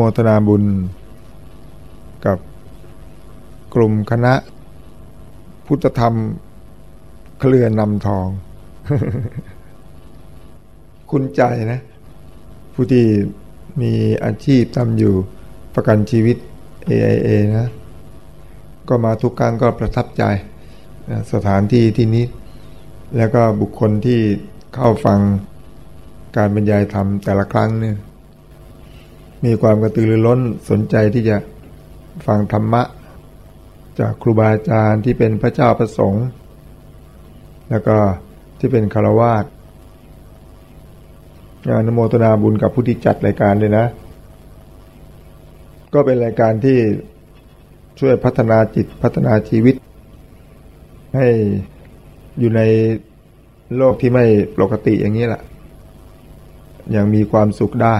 มทนาบุญ กับกลุ่มคณะ พุทธธรรมเคลื่อนนำทอง คุณใจนะ ผู้ที่มีอาชีพทำอยู่ประกันชีวิต AIA นะ ก็มาทุกครั้งก็ประทับใจสถานที่ที่นี้ แล้วก็บุคคลที่เข้าฟังการบรรยายธรรมแต่ละครั้งเนี่ย มีความกระตือรือร้นสนใจที่จะฟังธรรมะ จากครูบาอาจารย์ที่เป็นพระเจ้าประสงค์ แล้วก็ที่เป็นคารวาสนโมตนาบุญกับผู้ที่จัดรายการเลยนะ ก็เป็นรายการที่ช่วยพัฒนาจิตพัฒนาชีวิต ให้อยู่ในโลกที่ไม่ปกติอย่างนี้แหละยังมีความสุขได้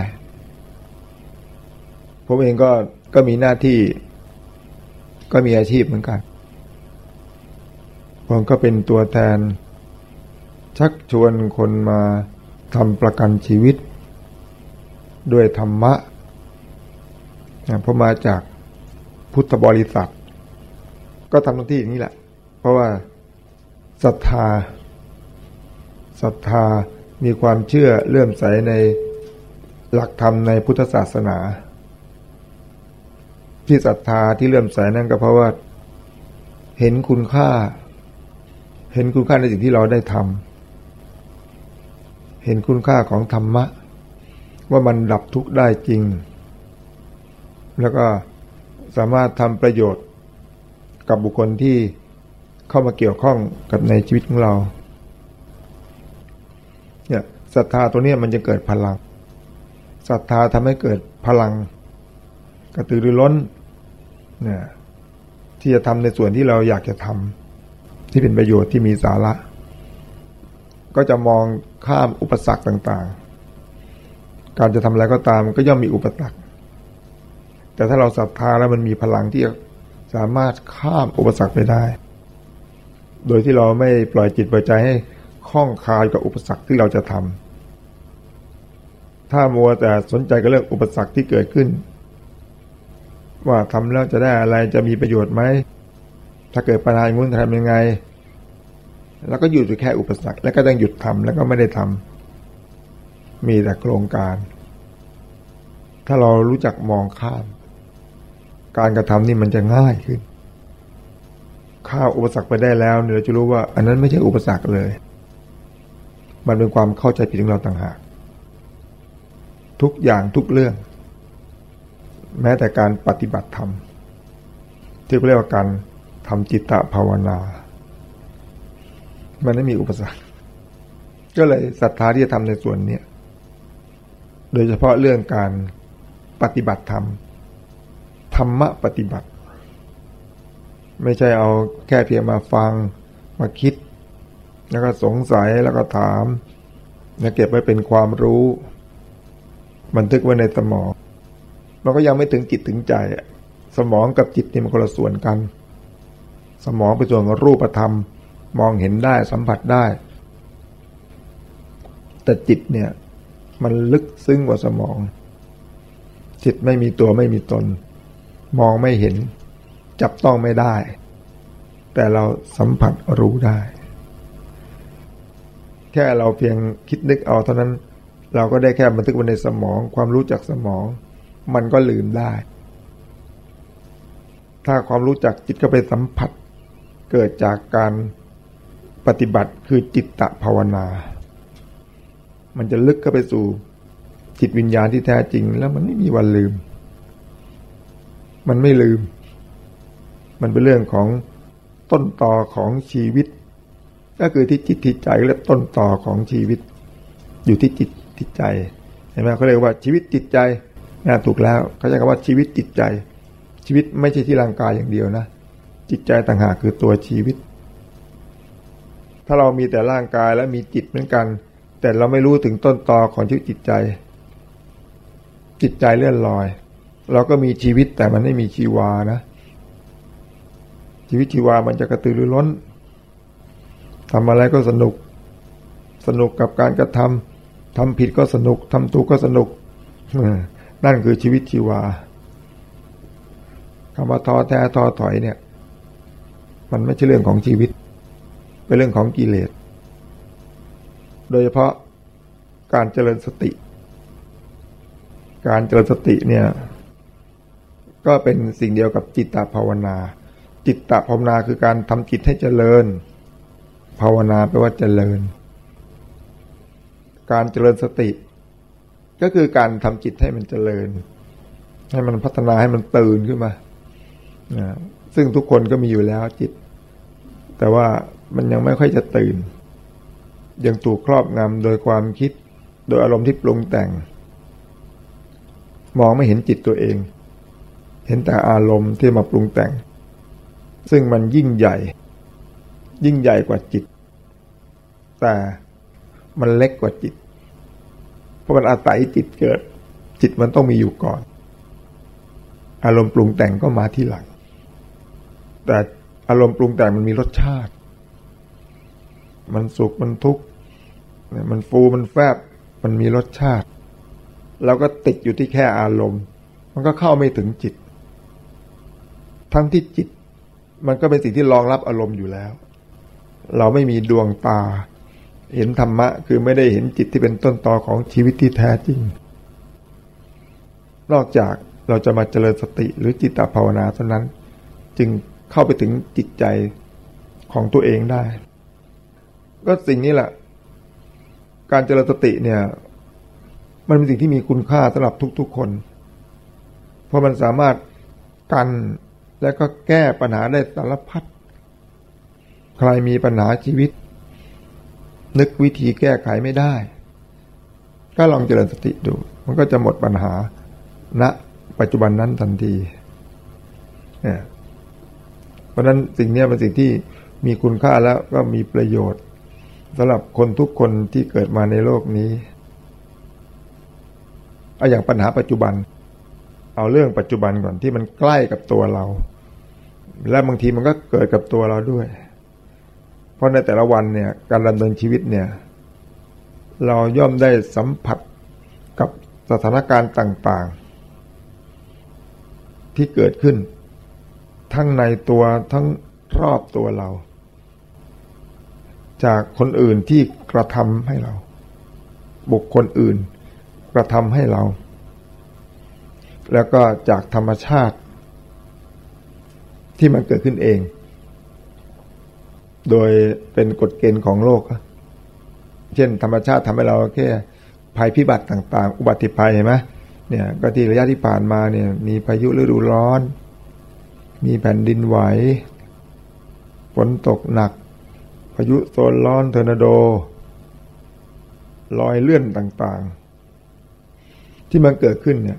ผมเองก็ก็มีหน้าที่ ก็มีอาชีพเหมือนกัน ผมก็เป็นตัวแทน ชักชวนคนมาทำประกันชีวิต ด้วยธรรมะเพราะมาจากพุทธบริษัท ก็ทำหน้าที่อย่างนี้แหละ เพราะว่าศรัทธาศรัทธามีความเชื่อเลื่อมใสในหลักธรรมในพุทธศาสนา ที่ศรัทธาที่เลื่อมใสนั่นก็เพราะว่า เห็นคุณค่า เห็นคุณค่าในสิ่งที่เราได้ทำเห็นคุณค่าของธรรมะ ว่ามันดับทุกข์ได้จริง แล้วก็สามารถทำประโยชน์กับบุคคลที่เข้ามาเกี่ยวข้องกับในชีวิตของเราเนี่ยศรัทธาตัวนี้มันจะเกิดพลังศรัทธาทำให้เกิดพลัง กระตือรือร้น เนี่ยที่จะทำในส่วนที่เราอยากจะทำที่เป็นประโยชน์ที่มีสาระ ก็จะมองข้ามอุปสรรคต่างๆ การจะทำอะไรก็ตามก็ย่อมมีอุปสรรค แต่ถ้าเราศรัทธาแล้วมันมีพลังที่สามารถข้ามอุปสรรคไปได้ โดยที่เราไม่ปล่อยจิตปล่อยใจให้ข้องคายกับอุปสรรคที่เราจะทำถ้ามัวแต่สนใจกับเรื่องอุปสรรคที่เกิดขึ้น ว่าทำแล้วจะได้อะไรจะมีประโยชน์ไหม ถ้าเกิดปัญหาอย่างนู้นทำยังไง แล้วก็หยุดอยู่แค่อุปสรรค แล้วก็ต้องหยุดทำแล้วก็ไม่ได้ทำมีแต่โครงการ ถ้าเรารู้จักมองข้าม การกระทำนี่มันจะง่ายขึ้น ข้าวอุปสรรคไปได้แล้วเนี่ยเราจะรู้ว่า อันนั้นไม่ใช่อุปสรรคเลย มันเป็นความเข้าใจผิดของเราต่างหาก ทุกอย่างทุกเรื่อง แม้แต่การปฏิบัติธรรม ที่เรียกว่าการทำจิตตภาวนา มันไม่มีอุปสรรค ก็เลยศรัทธาที่จะทำในส่วนนี้โดยเฉพาะเรื่องการปฏิบัติธรรม ธรรมะปฏิบัติ ไม่ใช่เอาแค่เพียงมาฟังมาคิด แล้วก็สงสัยแล้วก็ถามแล้วเก็บไว้เป็นความรู้ บันทึกไว้ในสมอง มันก็ยังไม่ถึงจิตถึงใจ สมองกับจิตนี่มันคนละส่วนกัน สมองเป็นส่วนของรูปธรรม มองเห็นได้สัมผัสได้ แต่จิตเนี่ย มันลึกซึ้งกว่าสมอง จิตไม่มีตัวไม่มีตน มองไม่เห็น จับต้องไม่ได้ แต่เราสัมผัสรู้ได้ แค่เราเพียงคิดนึกเอาเท่านั้น เราก็ได้แค่บันทึกไว้ในสมอง ความรู้จากสมอง มันก็ลืมได้ ถ้าความรู้จักจิตก็ไปสัมผัส เกิดจากการปฏิบัติคือจิตตภาวนา มันจะลึกเข้าไปสู่จิตวิญญาณที่แท้จริง แล้วมันไม่มีวันลืม มันไม่ลืม มันเป็นเรื่องของต้นต่อของชีวิต ก็คือที่จิตที่ใจและต้นต่อของชีวิต อยู่ที่จิตที่ใจเห็นไหมเขาเรียกว่าชีวิตจิตใจ ถูกแล้วเขาใช้คำว่าชีวิตจิตใจ ชีวิตไม่ใช่ที่ร่างกายอย่างเดียวนะ จิตใจต่างหากคือตัวชีวิต ถ้าเรามีแต่ร่างกายและมีจิตเหมือนกัน แต่เราไม่รู้ถึงต้นตอของชีวิตจิตใจ จิตใจเลื่อนลอย เราก็มีชีวิตแต่มันไม่มีชีวานะ ชีวิตชีวามันจะกระตือรือร้นทำอะไรก็สนุก สนุกกับการกระทำทำผิดก็สนุกทำถูกก็สนุก นั่นคือชีวิตชีวาคำว่าท้อแท้ท้อถอยเนี่ย มันไม่ใช่เรื่องของชีวิต เป็นเรื่องของกิเลส โดยเฉพาะการเจริญสติ การเจริญสติเนี่ย ก็เป็นสิ่งเดียวกับจิตตภาวนา จิตตภาวนาคือการทำจิตให้เจริญ ภาวนาแปลว่าเจริญ การเจริญสติ ก็คือการทำจิตให้มันเจริญ ให้มันพัฒนาให้มันตื่นขึ้นมาซึ่งทุกคนก็มีอยู่แล้วจิต แต่ว่ามันยังไม่ค่อยจะตื่น ยังถูกครอบงำโดยความคิด โดยอารมณ์ที่ปรุงแต่ง มองไม่เห็นจิตตัวเอง เห็นแต่อารมณ์ที่มาปรุงแต่ง ซึ่งมันยิ่งใหญ่ ยิ่งใหญ่กว่าจิต แต่มันเล็กกว่าจิต ราะมันอาศัยจิตเกิด จิตมันต้องมีอยู่ก่อน อารมณ์ปรุงแต่งก็มาที่หลัง แต่อารมณ์ปรุงแต่งมันมีรสชาติ มันสุขมันทุกข์มันฟูมันแฟบ มันมีรสชาติเราก็ติดอยู่ที่แค่อารมณ์ มันก็เข้าไม่ถึงจิต ทั้งที่จิต มันก็เป็นสิ่งที่รองรับอารมณ์อยู่แล้ว เราไม่มีดวงตา เห็นธรรมะ คือไม่ได้เห็นจิตที่เป็นต้นตอของชีวิตที่แท้จริง นอกจากเราจะมาเจริญสติหรือจิตตภาวนาเท่านั้น จึงเข้าไปถึงจิตใจของตัวเองได้ ก็สิ่งนี้แหละ การเจริญสติเนี่ย มันเป็นสิ่งที่มีคุณค่าสำหรับทุกๆคน เพราะมันสามารถกันและก็แก้ปัญหาได้สารพัดใครมีปัญหาชีวิต นึกวิธีแก้ไขไม่ได้ ก็ลองเจริญสติดู มันก็จะหมดปัญหาณนะปัจจุบันนั้นทันทีเนี่ยเพราะนั้นสิ่งนี้เป็นสิ่งที่มีคุณค่าแล้วก็มีประโยชน์สำหรับคนทุกคนที่เกิดมาในโลกนี้เอาอย่างปัญหาปัจจุบัน เอาเรื่องปัจจุบันก่อนที่มันใกล้กับตัวเรา และบางทีมันก็เกิดกับตัวเราด้วย เพราะในแต่ละวันเนี่ยการดำเนินชีวิตเนี่ยเราย่อมได้สัมผัสกับสถานการณ์ต่าง ๆ ที่เกิดขึ้น ทั้งในตัวทั้งรอบตัวเรา จากคนอื่นที่กระทำให้เรา บุคคลอื่นกระทำให้เรา แล้วก็จากธรรมชาติที่มันเกิดขึ้นเอง โดยเป็นกฎเกณฑ์ของโลก เช่น ธรรมชาติทำให้เราแค่ภัยพิบัติต่าง ๆ อุบัติภัยเห็นไหมเนี่ยก็ที่ระยะที่ผ่านมาเนี่ย มีพายุฤดูร้อน มีแผ่นดินไหวฝนตกหนัก พายุโซนร้อนเทอร์นาโดลอยเลื่อนต่างๆ ที่มันเกิดขึ้นเนี่ย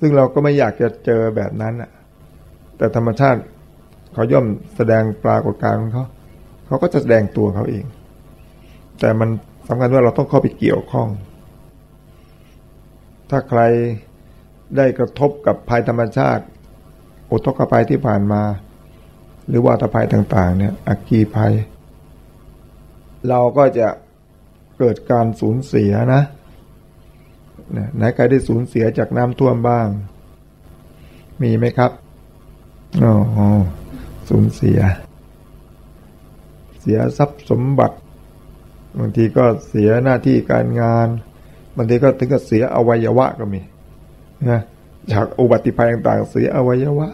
ซึ่งเราก็ไม่อยากจะเจอแบบนั้นอะแต่ธรรมชาติเขาย่อมแสดงปรากฏการณ์ของเขา เขาก็จะแสดงตัวเขาเอง แต่มันสำคัญว่าเราต้องเข้าไปเกี่ยวข้อง ถ้าใครได้กระทบกับภัยธรรมชาติอุทกภัยที่ผ่านมา หรือว่าตภัยต่างๆ เนี่ยอักกีภัย เราก็จะเกิดการสูญเสียนะไหนใครได้สูญเสียจากน้ำท่วมบ้าง มีไหมครับอ๋อสูญเสีย เสียทรัพย์สมบัติบางทีก็เสียหน้าที่การงานบางทีก็ถึงกับเสียอวัยวะก็มีนะจากอุบัติภัยต่างๆ เสียอวัยวะ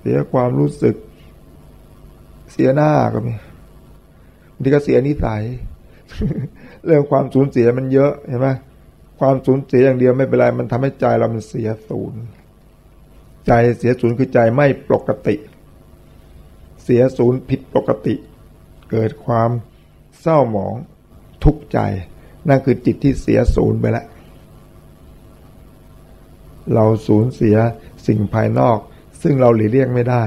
เสียความรู้สึก เสียหน้าก็มีบางทีก็เสียนิสัยเรื่องความสูญเสียมันเยอะเห็นไหมความสูญเสียอย่างเดียวไม่เป็นไรมันทำให้ใจเรามันเสียศูนย์ใจเสียศูนย์คือใจไม่ปกติ เสียศูนย์ผิดปกติ เกิดความเศร้าหมองทุกข์ใจ นั่นคือจิตที่เสียศูนย์ไปแล้ว เราสูญเสียสิ่งภายนอก ซึ่งเราหลีกเลี่ยงไม่ได้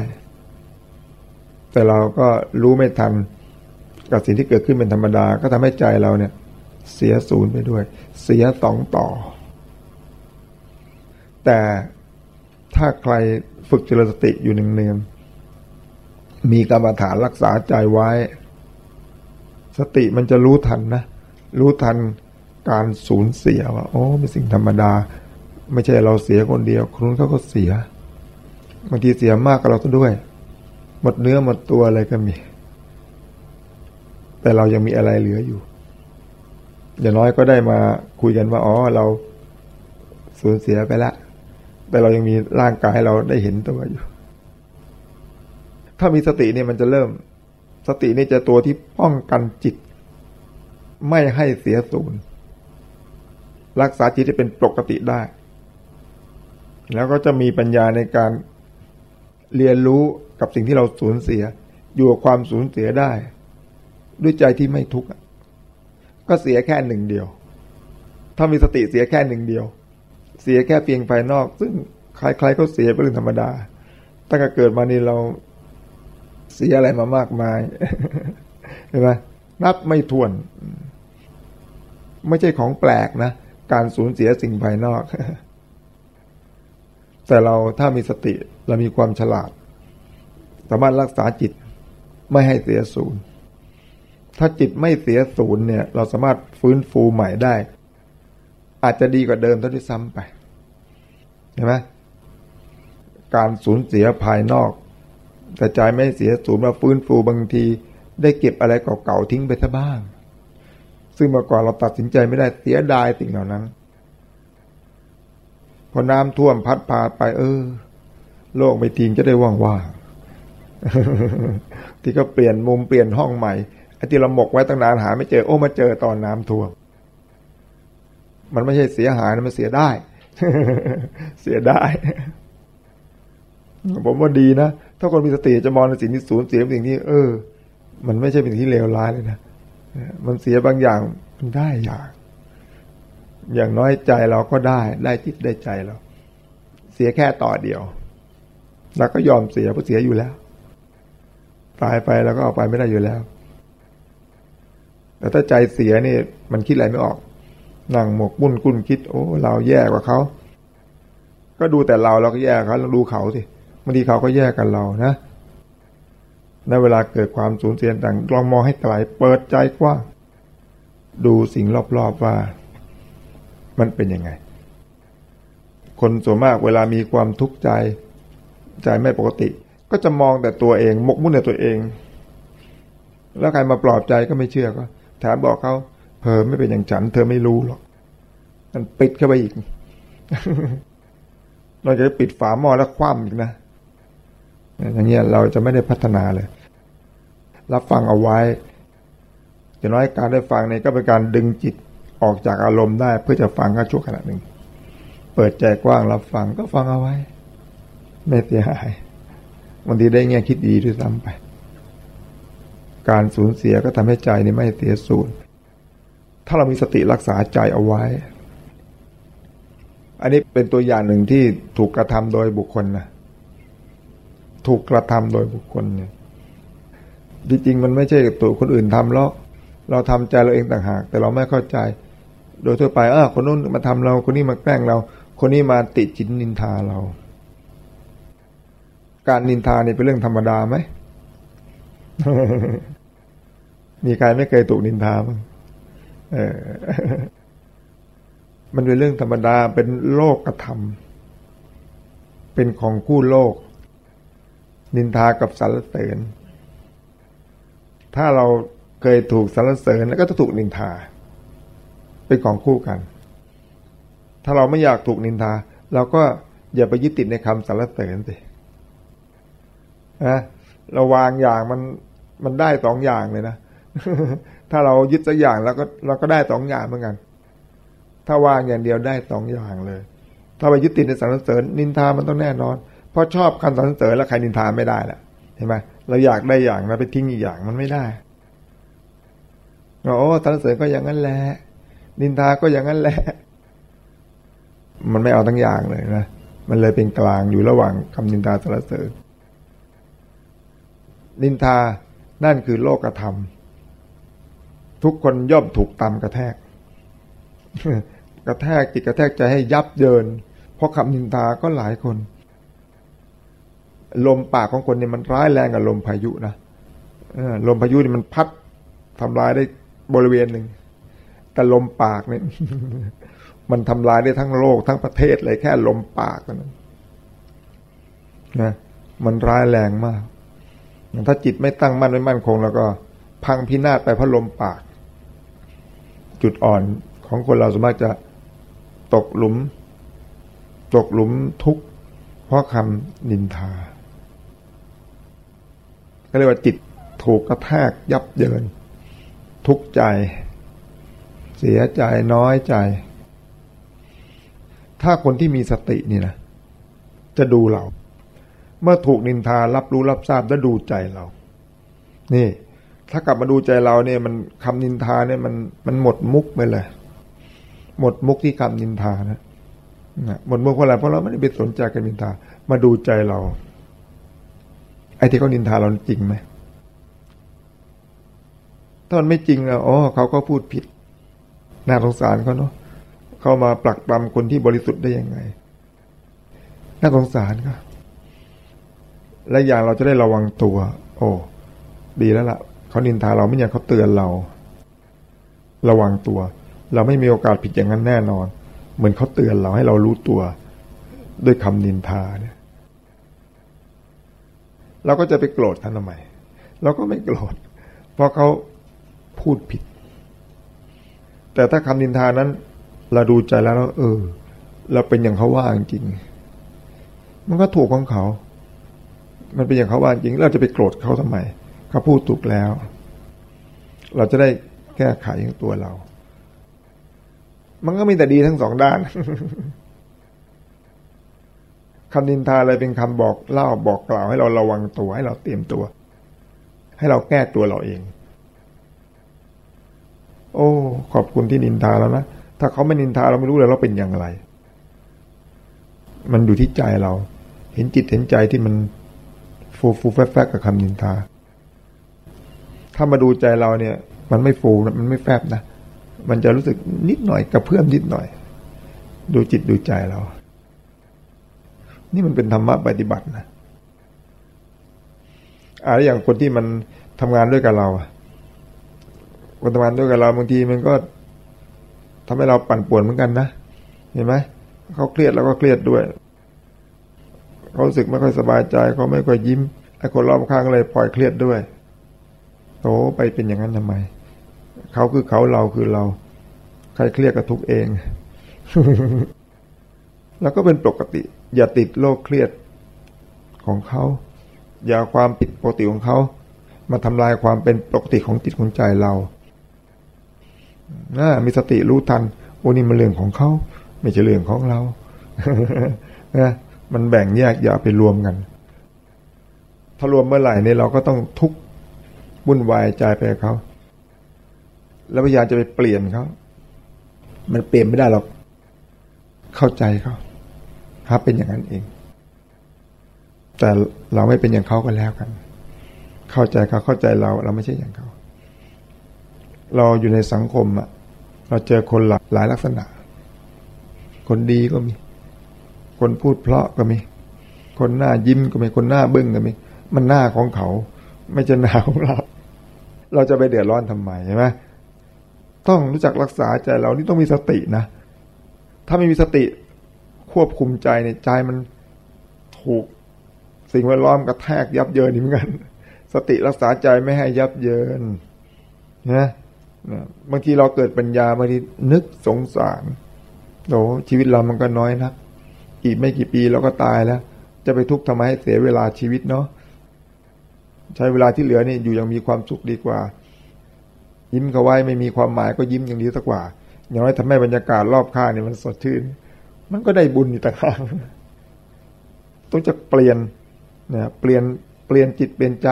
แต่เราก็รู้ไม่ทันกับสิ่งที่เกิดขึ้นเป็นธรรมดา ก็ทำให้ใจเราเนี่ย เสียศูนย์ไปด้วย เสียสองต่อ แต่ถ้าใครฝึกจริญสติอยู่หนึ่งเนือง มีกรรมฐานรักษาใจไว้ สติมันจะรู้ทันนะ รู้ทันการสูญเสียว่า โอ้เป็นสิ่งธรรมดา ไม่ใช่เราเสียคนเดียว คนนู้นเขาก็เสียบางทีเสียมากกับเราซะด้วย หมดเนื้อหมดตัวอะไรก็มี แต่เรายังมีอะไรเหลืออยู่ อย่างน้อยก็ได้มาคุยกันว่า อ๋อ เราสูญเสียไปแล้วแต่เรายังมีร่างกายเราได้เห็นตัวอยู่ ถ้ามีสติเนี่ยมันจะเริ่ม สตินี่จะตัวที่ป้องกันจิต ไม่ให้เสียศูนย์รักษาจิตให้เป็นปกติได้ แล้วก็จะมีปัญญาในการเรียนรู้กับสิ่งที่เราสูญเสีย อยู่กับความสูญเสียได้ ด้วยใจที่ไม่ทุกข์ก็เสียแค่หนึ่งเดียว ถ้ามีสติเสียแค่หนึ่งเดียว เสียแค่เพียงภายนอก ซึ่งใครๆก็เสียเป็นเรื่องธรรมดา ตั้งแต่เกิดมานี่เรา เสียอะไรมามากมายเห็นไหมนับไม่ถ้วน ไม่ใช่ของแปลกนะ การสูญเสียสิ่งภายนอก แต่เราถ้ามีสติเรามีความฉลาด สามารถรักษาจิตไม่ให้เสียศูนย์ถ้าจิตไม่เสียศูนย์เนี่ย เราสามารถฟื้นฟูใหม่ได้ อาจจะดีกว่าเดิมเท่าที่ซ้ำไปเห็นไหมการสูญเสียภายนอก แต่ใจไม่เสียศูนย์มาฟื้นฟูบางที ได้เก็บอะไรเก่าๆทิ้งไปซะบ้าง ซึ่งเมื่อก่อนเราตัดสินใจไม่ได้เสียดายสิ่งเหล่านั้น พอน้ำท่วมพัดพาไป เออ โลกไม่ทิ้งจะได้ว่างๆที่ก็เปลี่ยนมุมเปลี่ยนห้องใหม่ไอ้ที่เราหมกไว้ตั้งนานหา ไม่เจอโอ้มาเจอตอนน้ำท่วมมันไม่ใช่เสียหายนะมันเสียได้ เสียได้ ผมว่าดีนะ ถ้าคนมีสติจะมองในสิ่งที่สูญเสียเป็นสิ่งที่เออ มันไม่ใช่เป็นที่เลวร้ายเลยนะมันเสียบางอย่างมันได้อย่าง อย่างน้อยใจเราก็ได้ ได้จิตได้ใจเรา เสียแค่ต่อเดียวแล้วก็ยอมเสียเพราะเสียอยู่แล้ว ตายไปแล้วก็ออกไปไม่ได้อยู่แล้ว แต่ถ้าใจเสียนี่ มันคิดอะไรไม่ออก นั่งหมกบุ่นกุ้นคิด โอ้ เราแย่กว่าเขา ก็ดูแต่เราเราก็แย่เขาเราดูเขาสิ บางทีเขาก็แย่กันเรานะในเวลาเกิดความสูญเสียต่างลองมองให้ไกลเปิดใจกว้างดูสิ่งรอบๆว่า มันเป็นยังไง คนส่วนมากเวลามีความทุกข์ใจ ใจไม่ปกติ ก็จะมองแต่ตัวเอง มกมุ่นแต่ตัวเอง แล้วใครมาปลอบใจก็ไม่เชื่อก็ถามบอกเขาเพอไม่เป็นอย่างฉัน เธอไม่รู้หรอก มันปิดเข้าไปอีกเราจะปิดฝาหม้อแล้วคว่ำอีกนะ อย่างเงี้ยเราจะไม่ได้พัฒนาเลย รับฟังเอาไว้อย่างน้อยการได้ฟังเนี่ยก็เป็นการดึงจิตออกจากอารมณ์ได้เพื่อจะฟังก็ชั่วขณะหนึ่ง เปิดใจกว้างรับฟังก็ฟังเอาไว้ ไม่เสียหายบางทีได้เงี้ยคิดดีด้วยซ้ำไป การสูญเสียก็ทำให้ใจนี่ไม่เสียสูญถ้าเรามีสติรักษาใจเอาไว้ อันนี้เป็นตัวอย่างหนึ่งที่ถูกกระทำโดยบุคคลนะ ถูกกระทำโดยบุคคลเนี่ยจริงๆมันไม่ใช่ตัวคนอื่นทำหรอกเราทำใจเราเองต่างหาก แต่เราไม่เข้าใจ โดยทั่วไปเออคนนู้นมาทำเราคนนี้มาแกล้งเรา คนนี้มาติจินนินทาเรา การนินทานี่เป็นเรื่องธรรมดาไหมมีใครไม่เคยถูกนินทาบ้างเออ มันเป็นเรื่องธรรมดาเป็นโลกกระทำเป็นของคู่โลก นินทากับสรรเสริญ ถ้าเราเคยถูกสรรเสริญแล้วก็จะถูกนินทา เป็นของคู่กัน ถ้าเราไม่อยากถูกนินทา เราก็อย่าไปยึดติดในคำสรรเสริญสินะเราวางอย่างมันมันได้สองอย่างเลยนะ ถ้าเรายึดสักอย่างแล้วก็เราก็ได้สองอย่างเหมือนกัน ถ้าวางอย่างเดียวได้สองอย่างเลย ถ้าไปยึดติดในสรรเสริญนินทามันต้องแน่นอน ราะชอบคำสรรเสริญแล้วใครนินทาไม่ได้แหละเห็นไหมเราอยากได้อย่างเราไปทิ้งอีกอย่างมันไม่ได้โอ้สรรเสริญก็อย่างนั้นแหละนินทาก็อย่างนั้นแหละ มันไม่เอาทั้งอย่างเลยนะมันเลยเป็นกลางอยู่ระหว่างคำนินทาสรรเสริญนินทานั่นคือโลกธรรม ทุกคนย่อมถูกตำกระแทก กระแทกจิตกระแทกใจให้ยับเยิน เพราะคำนินทาก็หลายคน ลมปากของคนเนี่ยมันร้ายแรงกับลมพายุนะลมพายุนี่มันพัดทำลายได้บริเวณหนึ่งแต่ลมปากเนี่ยมันทำลายได้ทั้งโลกทั้งประเทศเลยแค่ลมปากนั้นนะมันร้ายแรงมาก ถ้าจิตไม่ตั้งมั่นไม่มั่นคง แล้วก็ พังพินาศไปเพราะลมปาก จุดอ่อนของคนเราสามารถจะตกหลุม ตกหลุมทุกข์เพราะคำนินทา ก็เรียกว่าจิตถูกกระแทกยับเยิน ทุกข์ใจ เสียใจน้อยใจ ถ้าคนที่มีสตินี่นะจะดูเรา เมื่อถูกนินทารับรู้รับทราบแล้วดูใจเรา นี่ ถ้ากลับมาดูใจเราเนี่ยมันคำนินทาเนี่ยมันมันหมดมุกไปเลย หมดมุกที่คำนินทานะหมดมุกเพราะอะไรเพราะเราไม่ได้ไปสนใจกับนินทา มาดูใจเรา ไอ้ที่เขานินทาเราจริงไหมถ้ามันไม่จริงอะอ๋อเขาก็พูดผิด น่าสงสารเขาเนาะเขามาปลักปลำคนที่บริสุทธิ์ได้ยังไง น่าสงสารก็และอย่างเราจะได้ระวังตัว โอ้ดีแล้วละ่ะเขานินทาเราไม่อย่ากเขาเตือนเรา ระวังตัว เราไม่มีโอกาสผิดอย่างนั้นแน่นอน เหมือนเขาเตือนเราให้เรารู้ตัว ด้วยคำนินทาเนี่ย เราก็จะไปโกรธท่านทำไมเราก็ไม่โกรธเพราะเขาพูดผิด แต่ถ้าคำนินทานั้น เราดูใจแล้ว เออ เราเป็นอย่างเขาว่าจริง มันก็ถูกของเขา มันเป็นอย่างเขาว่าจริง เราจะไปโกรธเขาทำไม เขาพูดถูกแล้ว เราจะได้แก้ไขตัวเรา มันก็มีแต่ดีทั้งสองด้าน คำนินทาอะไรเป็นคำบอกเล่าบอกกล่าวให้เราระวังตัวให้เราเตรียมตัว ให้เราแก้ตัวเราเอง โอ้ ขอบคุณที่นินทาแล้วนะถ้าเขาไม่นินทาเราไม่รู้เลยเราเป็นอย่างไร มันอยู่ที่ใจเรา เห็นจิตเห็นใจที่มันฟูฟูแฟบกับคำนินทา ถ้ามาดูใจเราเนี่ย มันไม่ฟูมันไม่แฟบนะ มันจะรู้สึกนิดหน่อยกับเพื่อมนิดหน่อย ดูจิตดูใจเรา นี่มันเป็นธรรมะปฏิบัตินะอะไรอย่างคนที่มันทำงานด้วยกับเราคนทำงานด้วยกับเราบางทีมันก็ทำให้เราปั่นป่วนเหมือนกันนะเห็นไหมเขาเครียดแล้วก็เครียดด้วยเขาสึกไม่ค่อยสบายใจเขาไม่ค่อยยิ้มไอ้คนรอบข้างเลยปล่อยเครียดด้วยโตไปเป็นอย่างนั้นทำไมเขาคือเขาเราคือเรา ใครเครียดกับทุกเอง แล้วก็เป็นปกติ อย่าติดโรคเครียดของเขา อย่าความผิดปกติของเขา มาทำลายความเป็นปกติของจิตของใจเรานะมีสติรู้ทันโอ้นี่มันเรื่องของเขา ไม่ใช่เรื่องของเรานะมันแบ่งแยกอย่าไปรวมกัน ถ้ารวมเมื่อไหร่เนี่ยเราก็ต้องทุกข์วุ่นวายใจไปเขา แล้วพยายามจะไปเปลี่ยนเขา มันเปลี่ยนไม่ได้หรอก เข้าใจเขา ถ้าเป็นอย่างนั้นเอง แต่เราไม่เป็นอย่างเขาก็แล้วกัน เข้าใจเขาเข้าใจเรา เราไม่ใช่อย่างเขา เราอยู่ในสังคมอะเราเจอคนหลากหลายลักษณะ คนดีก็มี คนพูดเพราะก็มี คนหน้ายิ้มก็มี คนหน้าบึ้งก็มี มันหน้าของเขา ไม่ใช่หน้าของเรา เราจะไปเดือดร้อนทำไมใช่ไหมต้องรู้จักรักษาใจเรานี่ต้องมีสตินะ ถ้าไม่มีสติ ควบคุมใจในใจมันถูกสิ่งแวดล้อมกระแทกยับเยินเหมือนกัน สติรักษาใจไม่ให้ยับเยินนะบางทีเราเกิดปัญญาบางทีนึกสงสารโอชีวิตเรามันก็น้อยนักอีกไม่กี่ปีเราก็ตายแล้ว จะไปทุกข์ทำไมให้เสียเวลาชีวิตเนาะใช้เวลาที่เหลือนี่อยู่ยังมีความสุขดีกว่า ยิ้มเขาไว้ไม่มีความหมายก็ยิ้มอย่างดีสักกว่า อย่างน้อยทำให้บรรยากาศรอบข้างเนี่ยมันสดชื่น มันก็ได้บุญอยู่ต่างหากต้องจะเปลี่ยนเนี่ยเปลี่ยนเปลี่ยนจิตเปลี่ยนใจ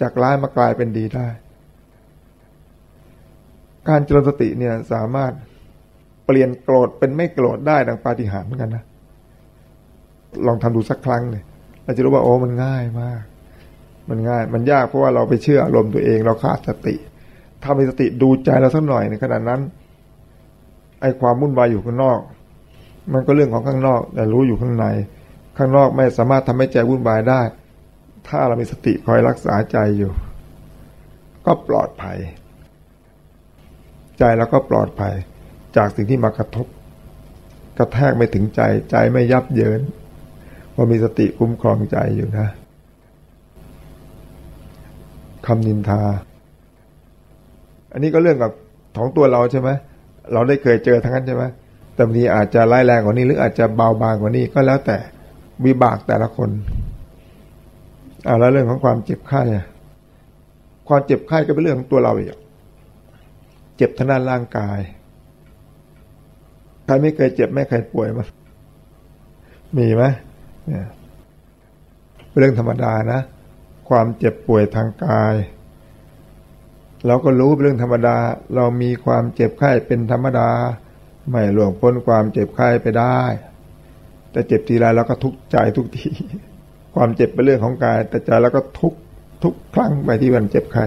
จากร้ายมากลายเป็นดีได้ การเจริญสติเนี่ยสามารถเปลี่ยนโกรธเป็นไม่โกรธได้ดังปาฏิหาริย์เหมือนกันนะ ลองทำดูสักครั้งเลยเราจะรู้ว่าโอ้มันง่ายมาก มันง่าย มันยากเพราะว่าเราไปเชื่ออารมณ์ตัวเอง เราขาดสติถ้ามีสติดูใจเราสักหน่อยในขณะนั้นไอ้ความวุ่นวายอยู่ข้างนอก มันก็เรื่องของข้างนอก แต่รู้อยู่ข้างใน ข้างนอกไม่สามารถทำให้ใจวุ่นวายได้ ถ้าเรามีสติคอยรักษาใจอยู่ ก็ปลอดภัย ใจเราก็ปลอดภัย จากสิ่งที่มากระทบ กระแทกไม่ถึงใจ ใจไม่ยับเยินพอมีสติคุ้มครองใจอยู่นะคำนินทา อันนี้ก็เรื่องกับของตัวเราใช่ไหมเราได้เคยเจอทั้งนั้นใช่ไหม แต่บางทีอาจจะร้ายแรงกว่านี้ หรืออาจจะเบาบางกว่านี้ก็แล้วแต่วิบากแต่ละคนเอาแล้วเรื่องของความเจ็บไข้ความเจ็บไข้ก็เป็นเรื่องของตัวเราอีกเจ็บทางด้านร่างกายใครไม่เคยเจ็บไม่เคยป่วยมั้ยมีไหมเนี่ยเป็นเรื่องธรรมดานะ ความเจ็บป่วยทางกาย เราก็รู้เป็นเรื่องธรรมดา เรามีความเจ็บไข้เป็นธรรมดา ไม่หลวงพ้นความเจ็บไข้ไปได้ แต่เจ็บทีไรเราก็ทุกข์ใจทุกที ความเจ็บเป็นเรื่องของกาย แต่ใจเราก็ทุกทุกครั้งไปที่มันเจ็บไข้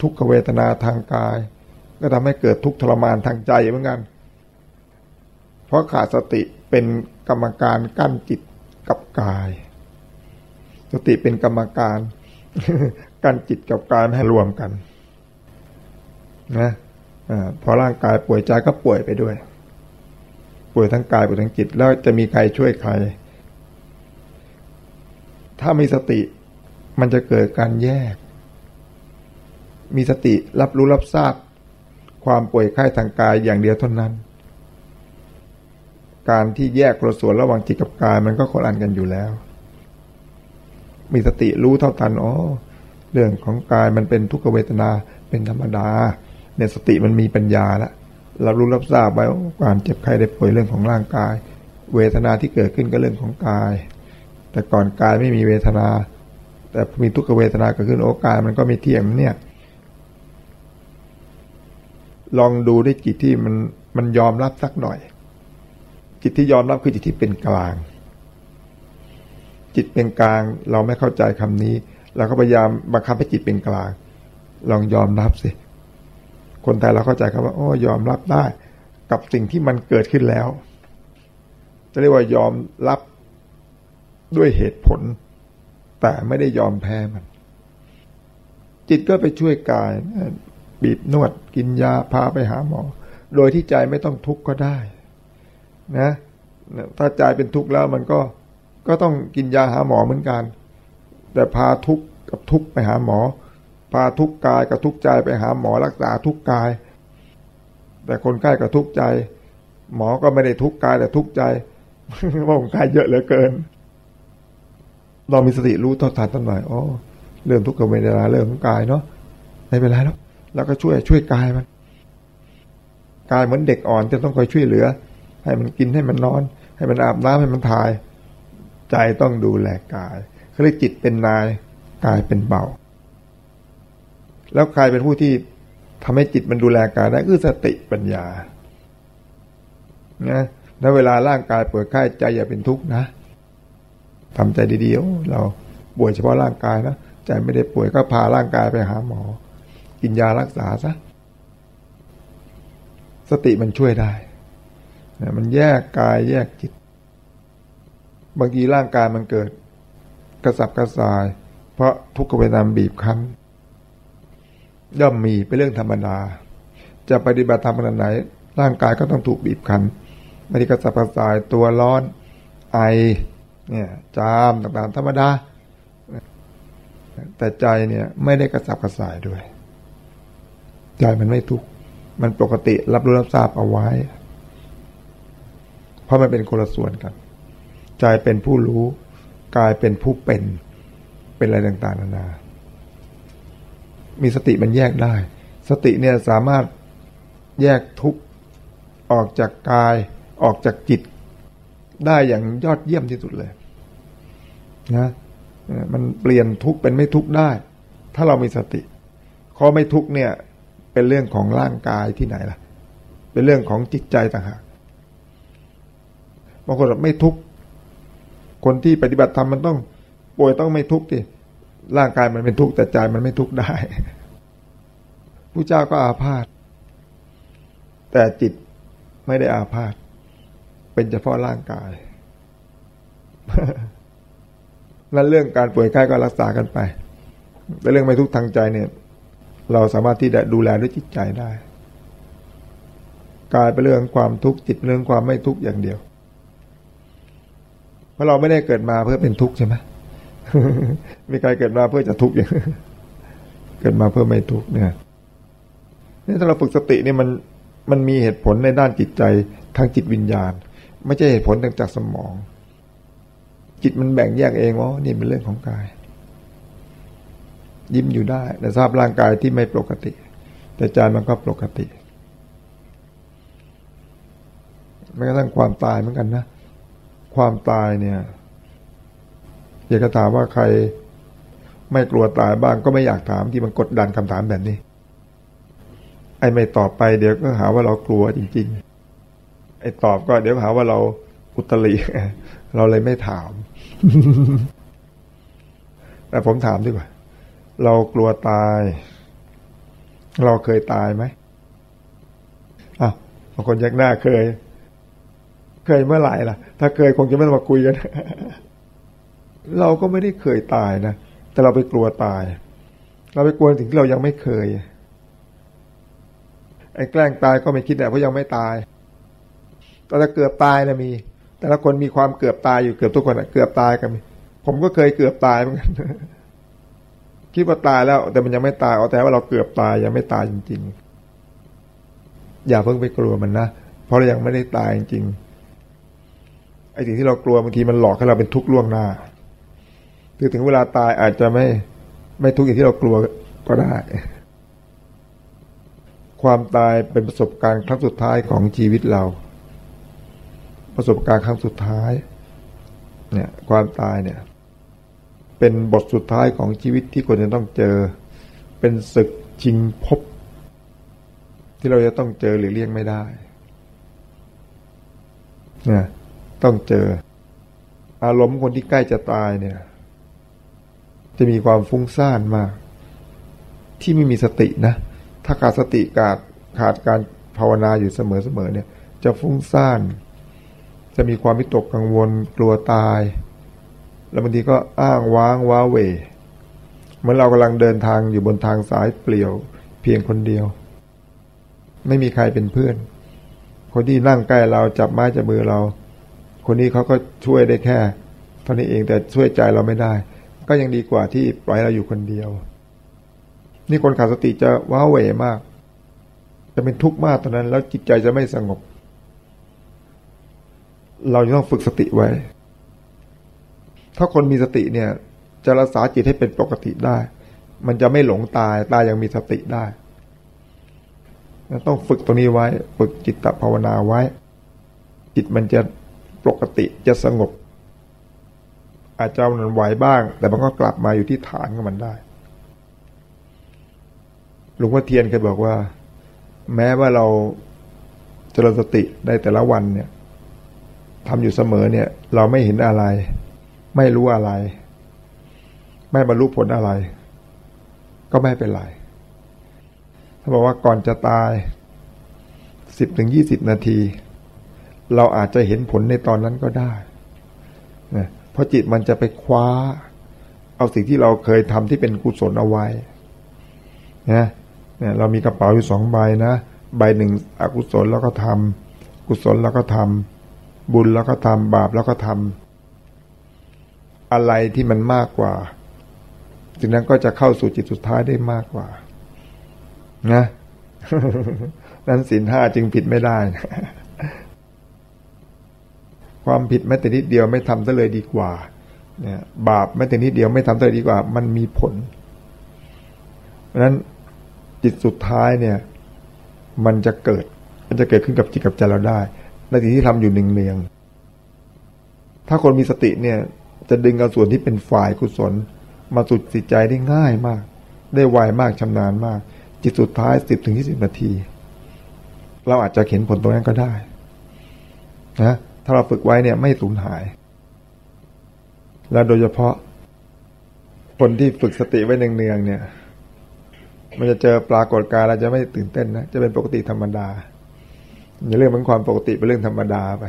ทุกขเวทนาทางกาย ก็ทำให้เกิดทุกทรมานทางใจเหมือนกัน เพราะขาดสติเป็นกรรมการกั้นจิตกับกาย สติเป็นกรรมการกั้นจิตกับกายให้รวมกัน นะ อพอร่างกายป่วยใจก็ป่วยไปด้วย ป่วยทั้งกายป่วยทั้งจิต แล้วจะมีใครช่วยใคร ถ้ามีสติมันจะเกิดการแยก มีสติรับรู้รับทราบ ความป่วยไข้ทางกายอย่างเดียวเท่านั้น การที่แยกประส่วนระหว่างจิตกับกายมันก็คนอันกันอยู่แล้ว มีสติรู้เท่าทันอ๋อเรื่องของกายมันเป็นทุกขเวทนาเป็นธรรมดา เนี่ยสติมันมีปัญญาแล้วเรารู้รับทราบไปความเจ็บไข้ได้ป่วยเรื่องของร่างกาย เวทนาที่เกิดขึ้นก็เรื่องของกาย แต่ก่อนกายไม่มีเวทนา แต่มีทุกขเวทนาเกิดขึ้นโอกายมันก็ไม่เที่ยงเนี่ย ลองดูได้จิตที่มันมันยอมรับสักหน่อย จิตที่ยอมรับคือจิตที่เป็นกลาง จิตเป็นกลางเราไม่เข้าใจคำนี้ เราก็พยายามบังคับให้จิตเป็นกลาง ลองยอมรับสิ คนไทยเราเข้าใจคำว่าโอ้ยอมรับได้กับสิ่งที่มันเกิดขึ้นแล้ว จะเรียกว่ายอมรับด้วยเหตุผล แต่ไม่ได้ยอมแพ้มัน จิตก็ไปช่วยกายบีบนวดกินยาพาไปหาหมอ โดยที่ใจไม่ต้องทุกข์ก็ได้ นะ ถ้าใจเป็นทุกข์แล้วมันก็ก็ต้องกินยาหาหมอเหมือนกัน แต่พาทุกข์กับทุกข์ไปหาหมอ พาทุกกายกับทุกใจไปหาหมอรักษาทุกกาย แต่คนไข้กับทุกใจ หมอก็ไม่ได้ทุกกายแต่ทุกใจว่าคนไข้เยอะเหลือเกิน เรามีสติรู้ท่าทันตั้งหน่อยอ๋อเรื่องทุกขเวทนาเรื่องของกายเนาะไม่เป็นไรแล้วแล้วก็ช่วยช่วยกายมัน กายเหมือนเด็กอ่อนจะต้องคอยช่วยเหลือ ให้มันกินให้มันนอน ให้มันอาบน้ำให้มันถ่าย ใจต้องดูแลกายเขาเรียกจิตเป็นนายกายเป็นเบา แล้วกายเป็นผู้ที่ทำให้จิตมันดูแลกายได้คือสติปัญญานะแล้วเวลาร่างกายป่วยไข้ใจอย่าเป็นทุกข์นะทำใจดีๆเราป่วยเฉพาะร่างกายนะใจไม่ได้ป่วยก็พาร่างกายไปหาหมอ กินยารักษาซะสติมันช่วยได้มันแยกกายแยกจิต บางทีร่างกายมันเกิด กระสับกระส่าย เพราะทุกขเวทนาบีบคั้น ย่อมมีเป็นเรื่องธรรมดา จะปฏิบัติธรรมขนาดไหน ร่างกายก็ต้องถูกบีบคั้นบางทีกระสับกระส่ายตัวร้อน ไอเนี่ยจามต่างๆ ธรรมดา แต่ใจเนี่ยไม่ได้กระสับกระส่ายด้วย ใจมันไม่ทุกข์มันปกติรับรู้รับทราบเอาไว้ เพราะมันเป็นคนละส่วนกันใจเป็นผู้รู้ กายเป็นผู้เป็นเป็นอะไรต่างๆนานา มีสติมันแยกได้ สติเนี่ยสามารถแยกทุกออกจากกาย ออกจากจิต ได้อย่างยอดเยี่ยมที่สุดเลยนะมันเปลี่ยนทุกเป็นไม่ทุกได้ ถ้าเรามีสติข้อไม่ทุกเนี่ยเป็นเรื่องของร่างกายที่ไหนล่ะ เป็นเรื่องของจิตใจต่างหากบางคนไม่ทุกข์คนที่ปฏิบัติธรรมมันต้องป่วยต้องไม่ทุกข์ดิ ร่างกายมันเป็นทุกข์แต่ใจมันไม่ทุกข์ได้ผู้เจ้าก็อาพาธแต่จิตไม่ได้อาพาธเป็นเฉพาะร่างกายนั่นเรื่องการป่วยไข้ก็รักษากันไป แต่เรื่องไม่ทุกข์ทางใจเนี่ย เราสามารถที่จะดูแลด้วยจิตใจได้กายเป็นเรื่องความทุกข์จิตเรื่องความไม่ทุกข์อย่างเดียว เพราะเราไม่ได้เกิดมาเพื่อเป็นทุกข์ใช่ไหม มีใครเกิดมาเพื่อจะทุกข์อย่างเกิดมาเพื่อไม่ทุกข์เนี่ยนี่ถ้าเราฝึกสติเนี่ยมันมันมีเหตุผลในด้านจิตใจทางจิตวิญญาณ ไม่ใช่เหตุผลทางจากสมอง จิตมันแบ่งแยกเองว่านี่เป็นเรื่องของกาย ยิ้มอยู่ได้ แต่ทราบร่างกายที่ไม่ปกติ แต่ใจมันก็ปกติแม้กระทั่งความตายเหมือนกันนะ ความตายเนี่ย อยากจะถามว่าใครไม่กลัวตายบ้างก็ไม่อยากถามที่มันกดดันคำถามแบบนี้ ไอ้ไม่ตอบไปเดี๋ยวก็หาว่าเรากลัวจริง ๆ ไอ้ตอบก็เดี๋ยวหาว่าเราอุตริเราเลยไม่ถาม แต่ผมถามดีกว่า เรากลัวตาย เราเคยตายไหมอะบางคนยักหน้าเคย เคยเมื่อไหร่ล่ะ ถ้าเคยคงจะไม่มาคุยกัน เราก็ไม่ได้เคยตายนะ แต่เราไปกลัวตาย เราไปกลัวสิ่งที่เรายังไม่เคย ไอ้แกล้งตายก็ไม่คิดแหละเพราะยังไม่ตายตอนจะเกือบตายนะมี แต่ละคนมีความเกือบตายอยู่เกือบทุกคนอะเกือบตายกันผมก็เคยเกือบตายเหมือนกันคิดว่าตายแล้ว แต่มันยังไม่ตายเอาแต่ว่าเราเกือบตายยังไม่ตายจริง ๆ อย่าเพิ่งไปกลัวมันนะเพราะเรายังไม่ได้ตายจริงๆไอ้สิ่งที่เรากลัวบางทีมันหลอกให้เราเป็นทุกข์ล่วงหน้า คือถึงเวลาตายอาจจะไม่ไม่ทุกข์อย่างที่เรากลัวก็ได้ ความตายเป็นประสบการณ์ครั้งสุดท้ายของชีวิตเรา ประสบการณ์ครั้งสุดท้าย เนี่ยความตายเนี่ย เป็นบทสุดท้ายของชีวิตที่คนจะต้องเจอ เป็นศึกชิงพบ ที่เราจะต้องเจอหรือเลี่ยงไม่ได้เนี่ยต้องเจอ อารมณ์คนที่ใกล้จะตายเนี่ย จะมีความฟุ้งซ่านมาก ที่ไม่มีสตินะ ถ้าขาดสติขาดขาดการภาวนาอยู่เสมอๆเนี่ย จะฟุ้งซ่าน จะมีความวิตกกังวลกลัวตาย แล้วบางทีก็อ้างว้างว้าเหวเหมือนเรากำลังเดินทางอยู่บนทางสายเปลี่ยวเพียงคนเดียว ไม่มีใครเป็นเพื่อน คนที่นั่งใกล้เราจับไม้จับมือเรา คนนี้เขาก็ช่วยได้แค่เท่านี้เองแต่ช่วยใจเราไม่ได้ ก็ยังดีกว่าที่ปล่อยเราอยู่คนเดียว นี่คนขาดสติจะว้าเหวมาก จะเป็นทุกข์มากตอนนั้น แล้วจิตใจจะไม่สงบ เราต้องฝึกสติไว้ ถ้าคนมีสติเนี่ย จะรักษาจิตให้เป็นปกติได้ มันจะไม่หลงตายตายยังมีสติได้ต้องฝึกตรงนี้ไว้ ฝึกจิตตภาวนาไว้ จิตมันจะปกติจะสงบ อาจจะมันไหวบ้าง แต่มันก็กลับมาอยู่ที่ฐานของมันได้หลวงพ่อเทียนเคยบอกว่า แม้ว่าเราเจริญสติได้แต่ละวันเนี่ยทำอยู่เสมอเนี่ย เราไม่เห็นอะไร ไม่รู้อะไร ไม่บรรลุผลอะไร ก็ไม่เป็นไรถ้าบอกว่าก่อนจะตายสิบถึงยี่สิบนาที เราอาจจะเห็นผลในตอนนั้นก็ได้นะ เพราะจิตมันจะไปคว้า เอาสิ่งที่เราเคยทำที่เป็นกุศลเอาไว้นะเนี่ยเรามีกระเป๋าอยู่สองใบนะใบหนึ่งอกุศลแล้วก็ทำกุศลแล้วก็ทำบุญแล้วก็ทำบาปแล้วก็ทำอะไรที่มันมากกว่าสิ่งนั้นก็จะเข้าสู่จิตสุดท้ายได้มากกว่า นะนั้นสินห้าจึงผิดไม่ได้ ความผิดแม้แต่นิดเดียวไม่ทำซะเลยดีกว่าเนี่ยบาปแม้แต่นิดเดียวไม่ทำซะเลยดีกว่า มันมีผล เพราะฉะนั้นจิตสุดท้ายเนี่ย มันจะเกิด มันจะเกิดขึ้นกับจิตกับใจเราได้ ในสิ่งที่ทำอยู่หนึ่งเนียงถ้าคนมีสติเนี่ย จะดึงเอาส่วนที่เป็นฝ่ายกุศล มาสุดจิตใจได้ง่ายมาก ได้ไวมากชำนาญมาก จิตสุดท้ายสิบถึงยี่สิบนาที เราอาจจะเห็นผลตรงนั้นก็ได้ นะ ถ้าเราฝึกไว้เนี่ยไม่สูญหาย และโดยเฉพาะ คนที่ฝึกสติไว้เนืองๆเนี่ย มันจะเจอปรากฏการณ์เราจะไม่ตื่นเต้นนะจะเป็นปกติธรรมดาอย่าเรื่องมันความปกติเป็นเรื่องธรรมดาไป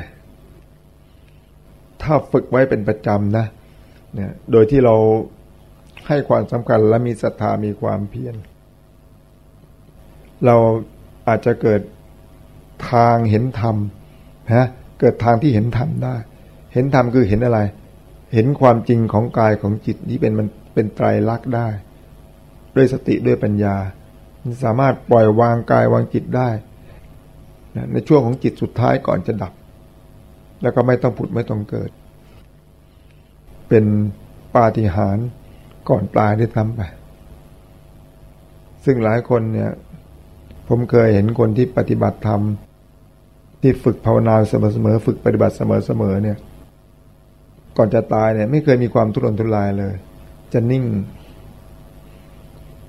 ถ้าฝึกไว้เป็นประจำนะเนี่ยโดยที่เราให้ความสำคัญและมีศรัทธามีความเพียรเราอาจจะเกิดทางเห็นธรรมนะ เกิดทางที่เห็นธรรมได้ เห็นธรรมคือเห็นอะไร เห็นความจริงของกายของจิตนี้เป็นมันเป็นไตรลักษณ์ได้ ด้วยสติด้วยปัญญา สามารถปล่อยวางกายวางจิตได้ ในช่วงของจิตสุดท้ายก่อนจะดับ แล้วก็ไม่ต้องผุดไม่ต้องเกิด เป็นปาฏิหาริย์ก่อนตายได้ทำไปซึ่งหลายคนเนี่ย ผมเคยเห็นคนที่ปฏิบัติธรรม ที่ฝึกภาวนาเสมอๆฝึกปฏิบัติเสมอๆเนี่ย ก่อนจะตายเนี่ย ไม่เคยมีความทุรนทุรายเลย จะนิ่ง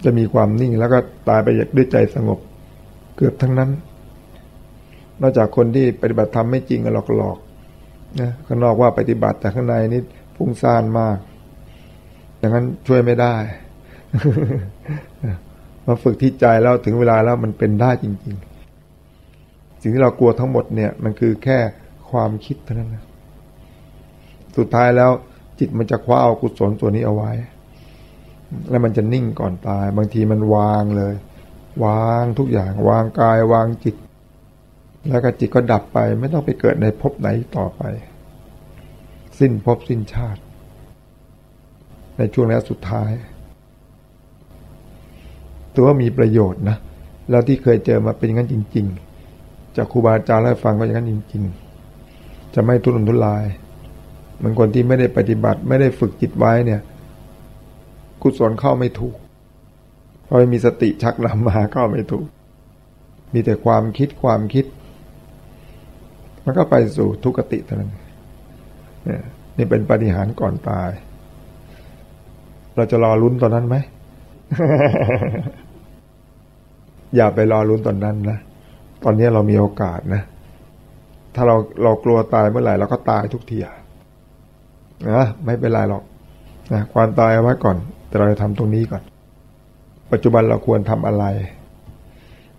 จะมีความนิ่งแล้วก็ตายไปด้วยใจสงบ เกือบทั้งนั้น นอกจากคนที่ปฏิบัติธรรมไม่จริงหลอกหลอกนะข้างนอกว่าปฏิบัติแต่ข้างในนี่พุ่งซ่านมาก อย่างนั้นช่วยไม่ได้มาฝึกที่ใจแล้วถึงเวลาแล้วมันเป็นได้จริง ๆ สิ่งที่เรากลัวทั้งหมดเนี่ย มันคือแค่ความคิดเท่านั้นนะสุดท้ายแล้วจิตมันจะคว้าเอากุศลตัวนี้เอาไว้ แล้วมันจะนิ่งก่อนตาย บางทีมันวางเลย วางทุกอย่าง วางกายวางจิต แล้วก็จิตก็ดับไป ไม่ต้องไปเกิดในภพไหนต่อไป สิ้นภพสิ้นชาติ ในช่วงระยะสุดท้ายถือว่ามีประโยชน์นะแล้วที่เคยเจอมาเป็นงั้นจริง ๆ จากครูบาอาจารย์เล่าฟังก็อย่างนั้นจริงๆ จะไม่ทุรนทุรายมือนคนที่ไม่ได้ปฏิบัติไม่ได้ฝึกจิตไว้เนี่ย กุศลเข้าไม่ถูกเพราะม่มีสติชักนำมาเข้าไม่ถูก มีแต่ความคิดความคิด มันก็ไปสู่ทุกขติเท่านั้นนี่เป็นปฏิหารก่อนตาย เราจะรอลุ้นตอนนั้นไหม อย่าไปรอลุ้นตอนนั้นนะ ตอนนี้เรามีโอกาสนะ ถ้าเราเรากลัวตายเมื่อไหร่เราก็ตายทุกทีนะไม่เป็นไรหรอกนะความตายเอาไว้ก่อน แต่เราจะทำตรงนี้ก่อน ปัจจุบันเราควรทำอะไร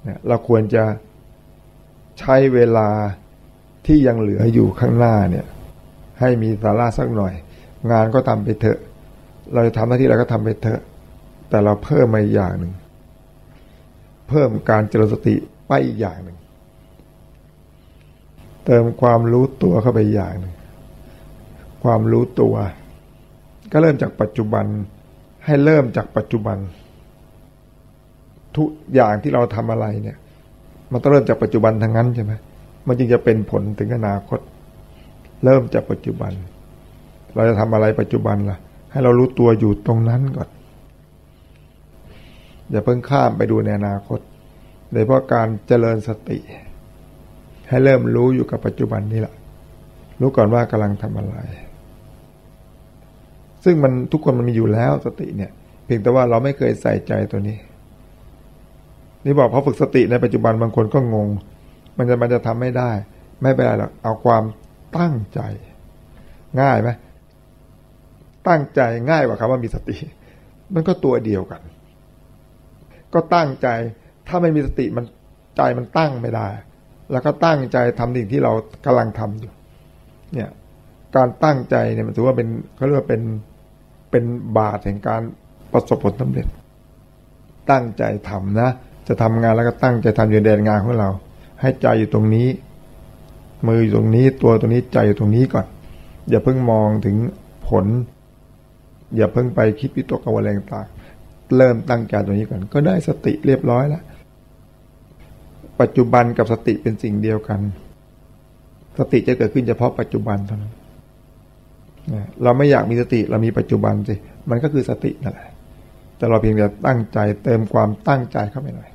นะเราควรจะใช้เวลาที่ยังเหลืออยู่ข้างหน้าเนี่ย ให้มีสาระสักหน่อย งานก็ทำไปเถอะ เราจะทำหน้าที่เราก็ทำไปเถอะ แต่เราเพิ่มมาอีกอย่างหนึ่งเพิ่มการเจริญสติไปอีกอย่างหนึ่ง เติมความรู้ตัวเข้าไปอย่างหนึ่งความรู้ตัว ก็เริ่มจากปัจจุบัน ให้เริ่มจากปัจจุบัน ทุกอย่างที่เราทำอะไรเนี่ย มันต้องเริ่มจากปัจจุบันทั้งนั้นใช่ไหมมันจึงจะเป็นผลถึงอนาคต เริ่มจากปัจจุบัน เราจะทำอะไรปัจจุบันล่ะ ให้เรารู้ตัวอยู่ตรงนั้นก่อนอย่าเพิ่งข้ามไปดูในอนาคตโดยเพราะการเจริญสติ ให้เริ่มรู้อยู่กับปัจจุบันนี่แหละ รู้ก่อนว่ากำลังทำอะไร ซึ่งมันทุกคนมันมีอยู่แล้วสติเนี่ย เพียงแต่ว่าเราไม่เคยใส่ใจตัวนี้ นี่บอกพอฝึกสติในปัจจุบันบางคนก็งง มันจะมันจะทำไม่ได้ ไม่เป็นไรหรอกเอาความตั้งใจ ง่ายไหมตั้งใจง่ายกว่าคำว่ามีสติ มันก็ตัวเดียวกัน ก็ตั้งใจ ถ้าไม่มีสติมันใจมันตั้งไม่ได้ แล้วก็ตั้งใจทำสิ่งที่เรากำลังทำอยู่ เนี่ย การตั้งใจเนี่ยมันถือว่าเป็นเขาเรียกว่าเป็นเป็นบาตแห่งการประสบผลสำเร็จ ตั้งใจทำนะ จะทำงานแล้วก็ตั้งใจทำอยู่ในงานของเรา ให้ใจอยู่ตรงนี้ มืออยู่ตรงนี้ตัวตรงนี้ใจอยู่ตรงนี้ก่อน อย่าเพิ่งมองถึงผล อย่าเพิ่งไปคิดวิตกกังวลแรงต่างเริ่มตั้งใจตรงนี้ก่อน ก็ได้สติเรียบร้อยแล้ว ปัจจุบันกับสติเป็นสิ่งเดียวกัน สติจะเกิดขึ้นเฉพาะปัจจุบันเท่านั้นเราไม่อยากมีสติเรามีปัจจุบันสิมันก็คือสตินั่นแหละแต่เราเพียงแต่ตั้งใจเติมความตั้งใจเข้าไปหน่อย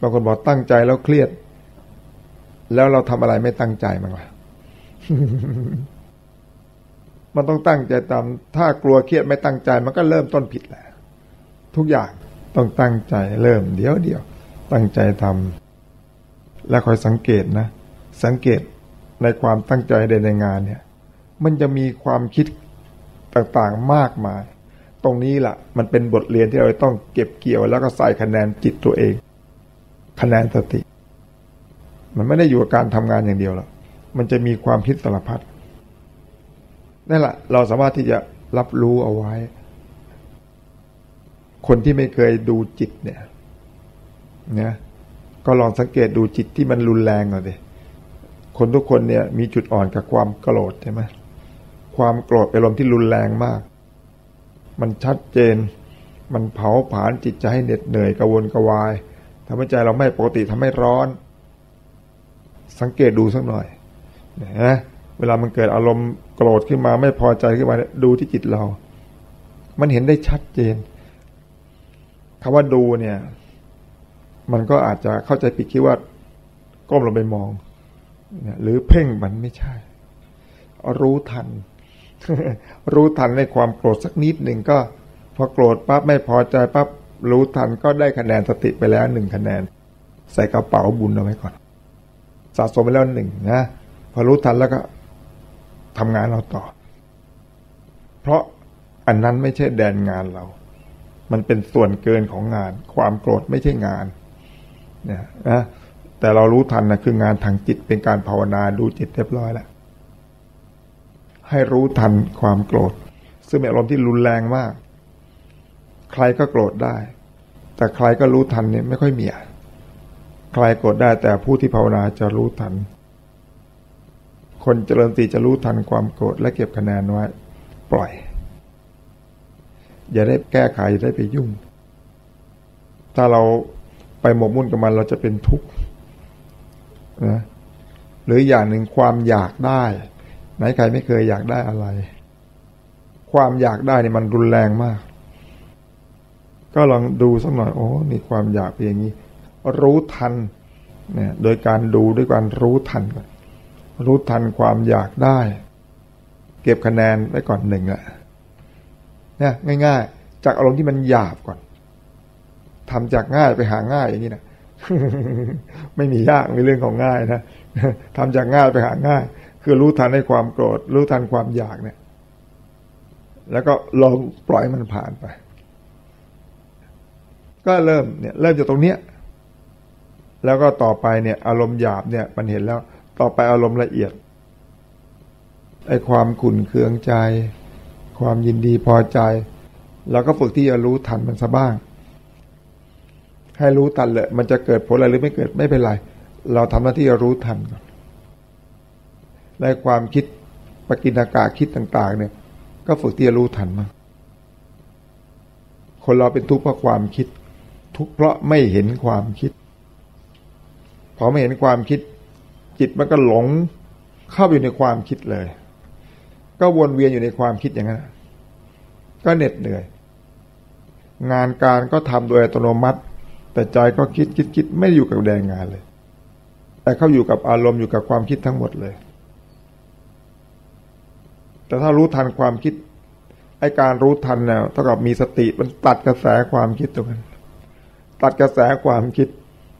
บางคนบอกตั้งใจแล้วเครียด แล้วเราทำอะไรไม่ตั้งใจมั้งล่ะมันต้องตั้งใจตาม ถ้ากลัวเครียดไม่ตั้งใจ มันก็เริ่มต้นผิดแหละ ทุกอย่างต้องตั้งใจเริ่มเดี๋ยวเดียว ตั้งใจทำและคอยสังเกตนะ สังเกตในความตั้งใจในในงานเนี่ย มันจะมีความคิดต่างๆมากมาย ตรงนี้แหละมันเป็นบทเรียนที่เราต้องเก็บเกี่ยวแล้วก็ใส่คะแนนจิตตัวเอง คะแนนสติ มันไม่ได้อยู่กับการทำงานอย่างเดียวหรอกมันจะมีความคิดสารพัดนั่นแหละ เราสามารถที่จะรับรู้เอาไว้ คนที่ไม่เคยดูจิตเนี่ย นะก็ลองสังเกตดูจิตที่มันรุนแรงหน่อยดิคนทุกคนเนี่ยมีจุดอ่อนกับความโกรธใช่ไหมความโกรธเป็นลมที่รุนแรงมาก มันชัดเจน มันเผาผลาญจิตใจให้เหน็ดเหนื่อยกระวนกระวายทำให้ใจเราไม่ปกติทำให้ร้อน สังเกตดูสักหน่อยนะเวลามันเกิดอารมณ์โกรธขึ้นมาไม่พอใจขึ้นมาดูที่จิตเรา มันเห็นได้ชัดเจนคำว่าดูเนี่ย มันก็อาจจะเข้าใจผิดคิดว่าก้มลงไปมองหรือเพ่งมันไม่ใช่ รู้ทัน รู้ทันในความโกรธสักนิดหนึ่งก็ พอโกรธปั๊บไม่พอใจปั๊บรู้ทันก็ได้คะแนนสติไปแล้วหนึ่งคะแนน ใส่กระเป๋าบุญเอาไว้ก่อน สะสมไปแล้วหนึ่งนะพอรู้ทันแล้วก็ทำงานเราต่อ เพราะอันนั้นไม่ใช่แดนงานเรา มันเป็นส่วนเกินของงาน ความโกรธไม่ใช่งาน เนี่ยนะแต่เรารู้ทันนะคืองานทางจิตเป็นการภาวนาดูจิตเรียบร้อยแล้วให้รู้ทันความโกรธ ซึ่งเป็นอารมณ์ที่รุนแรงมาก ใครก็โกรธได้ แต่ใครก็รู้ทันเนี่ยไม่ค่อยมีใครโกรธได้แต่ผู้ที่ภาวนาจะรู้ทัน คนเจริญสติจะรู้ทันความโกรธและเก็บคะแนนไว้ปล่อย อย่าได้แก้ไขอย่าได้ไปยุ่ง ถ้าเรา ไปหมกมุ่นกับมันเราจะเป็นทุกข์นะหรืออย่างหนึ่งความอยากได้ ไหนใครไม่เคยอยากได้อะไร ความอยากได้นี่มันรุนแรงมาก ก็ลองดูสักหน่อยโอ้นี่ความอยากเป็นอย่างนี้ รู้ทันเนี่ยโดยการดูด้วยการรู้ทันก่อนรู้ทันความอยากได้ เก็บคะแนนไว้ก่อนหนึ่งแหละเนี่ยง่าย ๆ จากอารมณ์ที่มันหยาบก่อน ทำจากง่ายไปหาง่ายอย่างนี้นะไม่มียากมีเรื่องของง่ายนะทำจากง่ายไปหาง่าย คือรู้ทันในความโกรธ รู้ทันความอยากเนี่ย แล้วก็ลองปล่อยมันผ่านไป ก็เริ่มเนี่ย เริ่มจากตรงเนี้ยแล้วก็ต่อไปเนี่ย อารมณ์หยาบเนี่ยมันเห็นแล้ว ต่อไปอารมณ์ละเอียดไอ้ความขุ่นเคืองใจ ความยินดีพอใจ แล้วก็ฝึกที่จะรู้ทันมันซะบ้าง ให้รู้ทันเลยมันจะเกิดผลอะไรหรือไม่เกิดไม่เป็นไร เราทำหน้าที่รู้ทันก่อนในความคิดปกินากาคิดต่าง ๆ เนี่ย ก็ฝึกที่จะรู้ทันมาคนเราเป็นทุกข์เพราะความคิด ทุกข์เพราะไม่เห็นความคิด พอไม่เห็นความคิด จิตมันก็หลงเข้าอยู่ในความคิดเลย ก็วนเวียนอยู่ในความคิดอย่างนั้นก็เหน็ดเหนื่อย งานการก็ทำโดยอัตโนมัติ แต่ใจก็คิดคิดคิดไม่อยู่กับแดงงานเลย แต่เขาอยู่กับอารมณ์อยู่กับความคิดทั้งหมดเลย แต่ถ้ารู้ทันความคิดไอการรู้ทันเนี่ยเท่ากับมีสติมันตัดกระแสความคิดตรงนั้น ตัดกระแสความคิด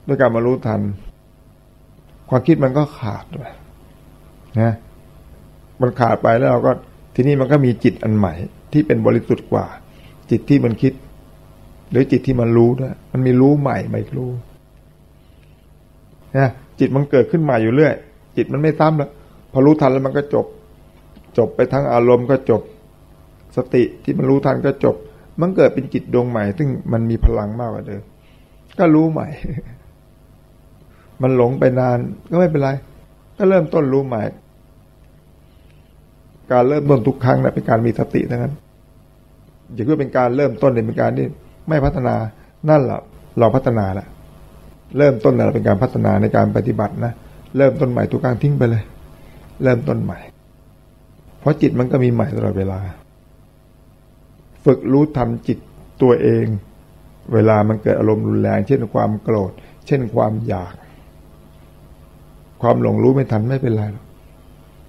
ด้วยการมารู้ทัน ความคิดมันก็ขาดไปนะมันขาดไปแล้วเราก็ทีนี้มันก็มีจิตอันใหม่ ที่เป็นบริสุทธิ์กว่า จิตที่มันคิด หรือจิตที่มันรู้ด้วยมันมีรู้ใหม่ไม่รู้นะจิตมันเกิดขึ้นใหม่อยู่เรื่อย จิตมันไม่ซ้ำแล้วพอรู้ทันแล้วมันก็จบ จบไปทั้งอารมณ์ก็จบ สติที่มันรู้ทันก็จบ มันเกิดเป็นจิตดวงใหม่ ซึ่งมันมีพลังมากกว่าเดิมก็รู้ใหม่ มันหลงไปนานก็ไม่เป็นไร ก็เริ่มต้นรู้ใหม่ การเริ่มต้นทุกครั้งนะเป็นการมีสติทั้งนั้นอย่าเพื่อเป็นการเริ่มต้นเลยเป็นการที่ ไม่พัฒนานั่นแหละเราพัฒนาล้วเริ่มต้นเราเป็นการพัฒนาในการปฏิบัตินะเริ่มต้นใหม่ทุกครั้งทิ้งไปเลย เริ่มต้นใหม่ เพราะจิตมันก็มีใหม่ตลอดเวลา ฝึกรู้ทันจิตตัวเอง เวลามันเกิดอารมณ์รุนแรง เช่นความโกรธ เช่นความอยาก ความหลงรู้ไม่ทันไม่เป็นไรหรอก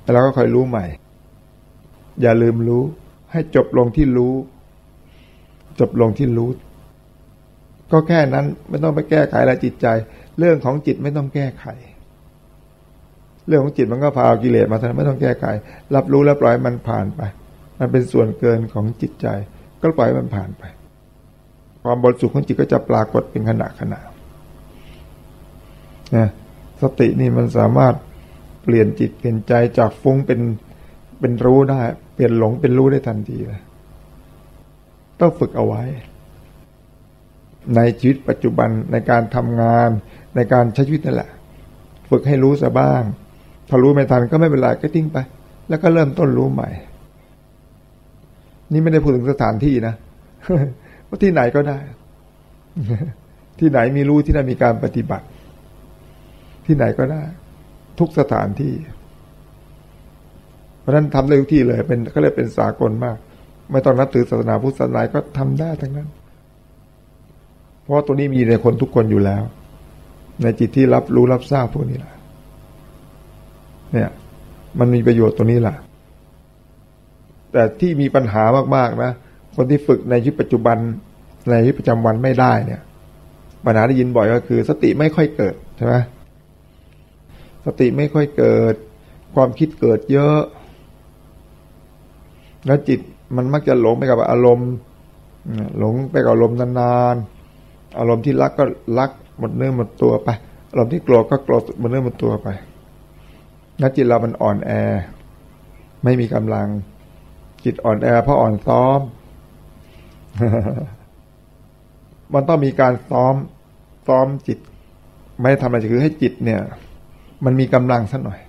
แต่เราก็คอยรู้ใหม่ อย่าลืมรู้ให้จบลงที่รู้ จบลงที่รู้ ก็แค่นั้นไม่ต้องไปแก้ไขอะไรจิตใจ เรื่องของจิตไม่ต้องแก้ไข เรื่องของจิตมันก็พากิเลสมาทำไม่ต้องแก้ไข รับรู้แล้วปล่อยมันผ่านไป มันเป็นส่วนเกินของจิตใจ ก็ปล่อยมันผ่านไป ความบริสุทธิ์ของจิตก็จะปรากฏเป็นขณะขณะนะสตินี่มันสามารถเปลี่ยนจิตเปลี่ยนใจจากฟุ้งเป็นเป็นรู้ได้ เปลี่ยนหลงเป็นรู้ได้ทันทีเลย ต้องฝึกเอาไว้ ในชีวิตปัจจุบันในการทำงาน ในการใช้ชีวิตนั่นแหละ ฝึกให้รู้ซะบ้าง ถ้ารู้ไม่ทันก็ไม่เป็นไรก็ทิ้งไป แล้วก็เริ่มต้นรู้ใหม่ นี่ไม่ได้พูดถึงสถานที่นะว่าที่ไหนก็ได้ ที่ไหนมีรู้ที่นั่นมีการปฏิบัติ ที่ไหนก็ได้ ทุกสถานที่ เพราะนั้นทำได้ทุกที่เลย เป็นก็เลยเป็นสากลมาก ไม่ต้องนับถือศาสนาพุทธศาสนาก็ทำได้ทั้งนั้น เพราะตัวนี้มีในคนทุกคนอยู่แล้ว ในจิตที่รับรู้รับทราบพวกนี้แหละเนี่ย มันมีประโยชน์ตัวนี้แหละแต่ที่มีปัญหามากๆนะคนที่ฝึกในชีวิตปัจจุบันในชีวิตประจำวันไม่ได้เนี่ยปัญหาได้ยินบ่อยก็คือ สติไม่ค่อยเกิดใช่ไหมสติไม่ค่อยเกิด ความคิดเกิดเยอะ แล้วจิต มันมักจะหลงไปกับอารมณ์หลงไปกับอารมณ์นานๆอารมณ์ที่รักก็รักหมดเนื้อหมดตัวไปอารมณ์ที่โกรธก็โกรธหมดเนื้อหมดตัวไปแล้วจิตเรามันอ่อนแอ ไม่มีกำลัง จิตอ่อนแอเพราะอ่อนซ้อม มันต้องมีการซ้อม ซ้อมจิต ไม่ทำอะไรคือให้จิตเนี่ย มันมีกำลังสักหน่อย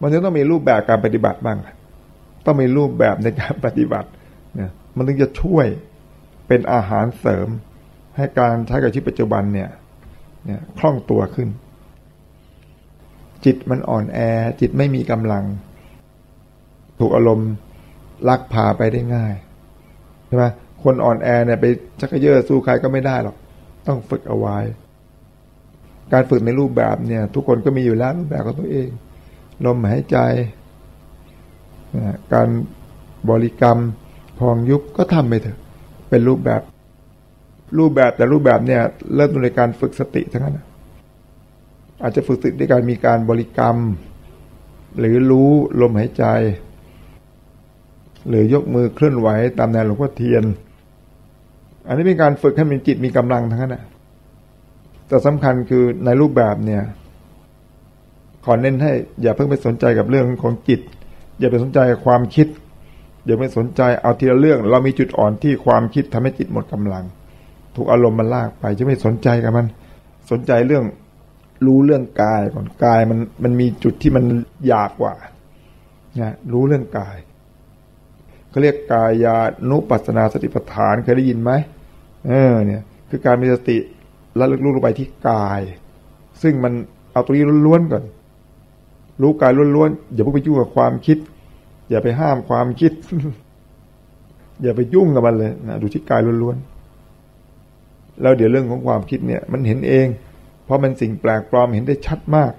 มันจะต้องมีรูปแบบการปฏิบัติบ้าง ต้องมีรูปแบบในการปฏิบัติเนี่ยมันถึงจะช่วยเป็นอาหารเสริม ให้การใช้กับชีวิตปัจจุบันเนี่ยเนี่ยคล่องตัวขึ้น จิตมันอ่อนแอ จิตไม่มีกำลัง ถูกอารมณ์ลักพาไปได้ง่ายใช่ไหมคนอ่อนแอเนี่ยไปชักเยอะสู้ใครก็ไม่ได้หรอก ต้องฝึกเอาไว้ การฝึกในรูปแบบเนี่ย ทุกคนก็มีอยู่แล้วรูปแบบของตัวเอง ลมหายใจ การบริกรรมพองยุบก็ทำไปเถอะ เป็นรูปแบบ รูปแบบแต่รูปแบบเนี่ย เริ่มต้นในการฝึกสติทั้งนั้นอาจจะฝึกสติด้วยการมีการบริกรรม หรือรู้ลมหายใจ หรือยกมือเคลื่อนไหวตามแนวหลวงพ่อเทียน อันนี้เป็นการฝึกให้มีจิตมีกำลังทั้งนั้นนะแต่สำคัญคือในรูปแบบเนี่ย ขอเน้นให้อย่าเพิ่งไปสนใจกับเรื่องของจิต อย่าไปสนใจความคิด อย่าไปสนใจเอาทีละเรื่อง เรามีจุดอ่อนที่ความคิดทำให้จิตหมดกำลัง ถูกอารมณ์มันลากไปจะไม่สนใจกับมัน สนใจเรื่องรู้เรื่องกายก่อนกายมันมันมีจุดที่มันยาบกว่านะรู้เรื่องกายเขาเรียกกายานุปัสนาสติปัฏฐานเคยได้ยินไหมเออเนี่ยคือการมีสติแล้วลึกรู้ลงไปที่กาย ซึ่งมันเอาตรงนี้ล้วนๆก่อน รู้กายล้วนๆอย่าเพิ่งไปยุ่งกับความคิด อย่าไปห้ามความคิด อย่าไปยุ่งกับมันเลยนะดูที่กายล้วนๆแล้วเดี๋ยวเรื่องของความคิดเนี่ย มันเห็นเอง เพราะมันสิ่งแปลกปลอมเห็นได้ชัดมาก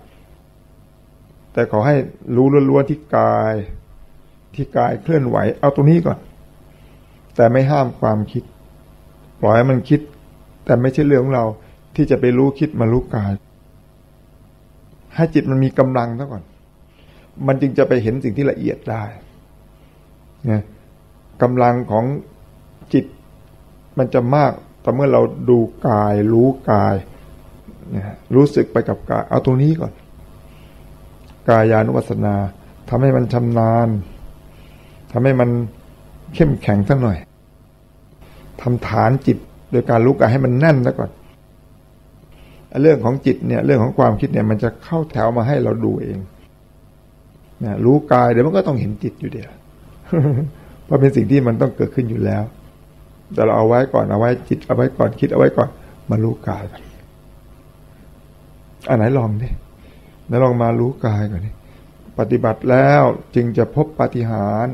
แต่ขอให้รู้ล้วนๆที่กาย ที่กายเคลื่อนไหว เอาตรงนี้ก่อน แต่ไม่ห้ามความคิด ปล่อยให้มันคิด แต่ไม่ใช่เรื่องของเราที่จะไปรู้คิดมารู้กาย ให้จิตมันมีกำลังซะก่อน มันจึงจะไปเห็นสิ่งที่ละเอียดได้ นี่ยกำลังของจิตมันจะมากแต่เมื่อเราดูกายรู้กายนี่ยรู้สึกไปกับกาย เอาตรงนี้ก่อน กายานุปัสสนาทำให้มันชำนาญทำให้มันเข้มแข็งสักหน่อยทำฐานจิตโดยการรู้กายให้มันแน่นซะก่อนเรื่องของจิตเนี่ยเรื่องของความคิดเนี่ยมันจะเข้าแถวมาให้เราดูเองนะรู้กายเดี๋ยวมันก็ต้องเห็นจิตอยู่เดียว เพราะเป็นสิ่งที่มันต้องเกิดขึ้นอยู่แล้ว แต่เราเอาไว้ก่อนเอาไว้จิตเอาไว้ก่อนคิดเอาไว้ก่อนมารู้กายกันอันไหนลองดิไหนลองมารู้กายก่อนนี่ปฏิบัติแล้วจึงจะพบปฏิหาร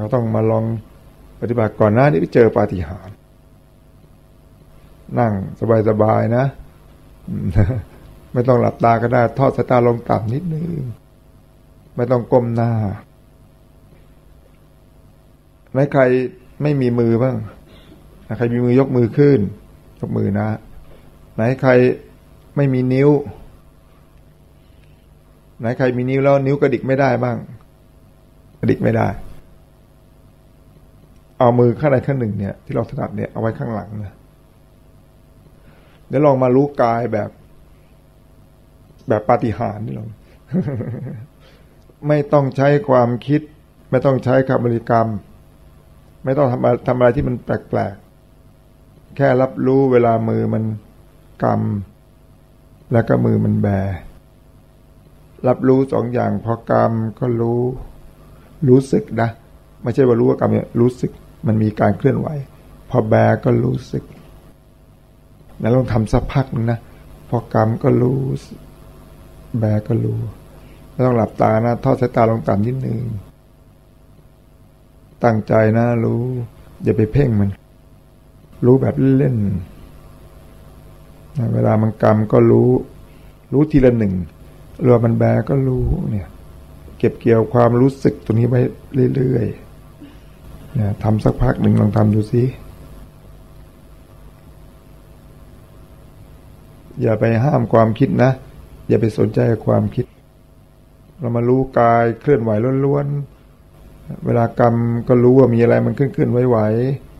เราต้องมาลองปฏิบัติก่อนหน้านี้ไปเจอปาฏิหาริย์นั่งสบายๆนะ ไม่ต้องหลับตาก็ได้ ทอดสายตาลงต่ำนิดนึง ไม่ต้องก้มหน้า ไหนใครไม่มีมือบ้างใครมีมือยกมือขึ้น ยกมือนะ ไหนใครไม่มีนิ้ว ไหนใครมีนิ้วแล้วนิ้วกระดิกไม่ได้บ้าง กระดิกไม่ได้ เอามือข้างใดข้างหนึ่งเนี่ย ที่เราถนัดเนี่ยเอาไว้ข้างหลังนะเดี๋ยวลองมารู้กายแบบ แบบปาฏิหาริย์นี่ลองไม่ต้องใช้ความคิด ไม่ต้องใช้คำบริกรรม ไม่ต้องทำทำอะไรที่มันแปลกๆ แค่รับรู้เวลามือมันกำแล้วก็มือมันแบ รับรู้สองอย่างพอกำก็รู้ รู้สึกนะ ไม่ใช่ว่ารู้ว่ากำเนี่ยรู้สึกมันมีการเคลื่อนไหว พอแบก็รู้สึก แล้วลองทำสักพักนึงนะ พอกำก็รู้ แบก็รู้แล้วต้องหลับตานะ ทอดสายตาลงต่ำนิดนึง ตั้งใจนะรู้ อย่าไปเพ่งมัน รู้แบบเล่น เวลามันกรรมก็รู้ รู้ทีละหนึ่งเรือมันแบก็รู้เนี่ย เก็บเกี่ยวความรู้สึกตรงนี้ไว้เรื่อยๆเนี่ยทำสักพักหนึ่งลองทำดูสิอย่าไปห้ามความคิดนะ อย่าไปสนใจความคิด เรามารู้กายเคลื่อนไหวล้วนๆ เวลากรรมก็รู้ว่ามีอะไรมันขึ้นขึ้นไหว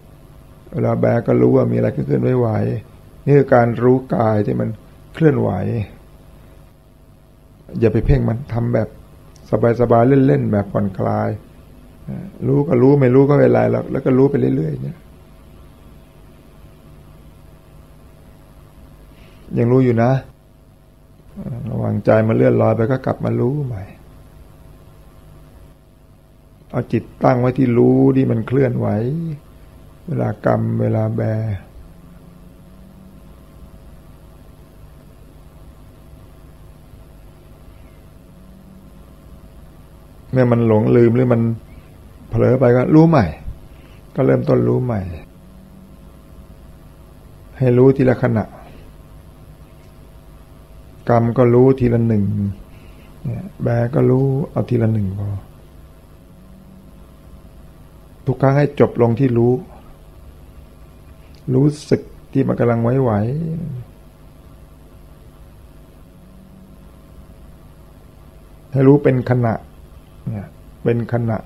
ๆเวลาแบก็รู้ว่ามีอะไรขึ้นขึ้นไหวๆนี่คือการรู้กายที่มันเคลื่อนไหว อย่าไปเพ่งมันทำแบบสบายๆเล่นๆแบบผ่อนคลาย รู้ก็รู้ไม่รู้ก็ไม่เป็นไรแล้วแล้วก็รู้ไปเรื่อยๆเนี่ยยังรู้อยู่นะ ระวังใจมาเลื่อนลอยไปก็กลับมารู้ใหม่ เอาจิตตั้งไว้ที่รู้ที่มันเคลื่อนไหว เวลากรรมเวลาแบ เมื่อมันหลงลืมหรือมันเผลอไปก็รู้ใหม่ ก็เริ่มต้นรู้ใหม่ ให้รู้ทีละขณะ กรรมก็รู้ทีละหนึ่งแบก็รู้เอาทีละหนึ่งพอ ทุกครั้งให้จบลงที่รู้ รู้สึกที่มันกำลังไหวไหวให้รู้เป็นขณะ เนี่ย เป็นขณะ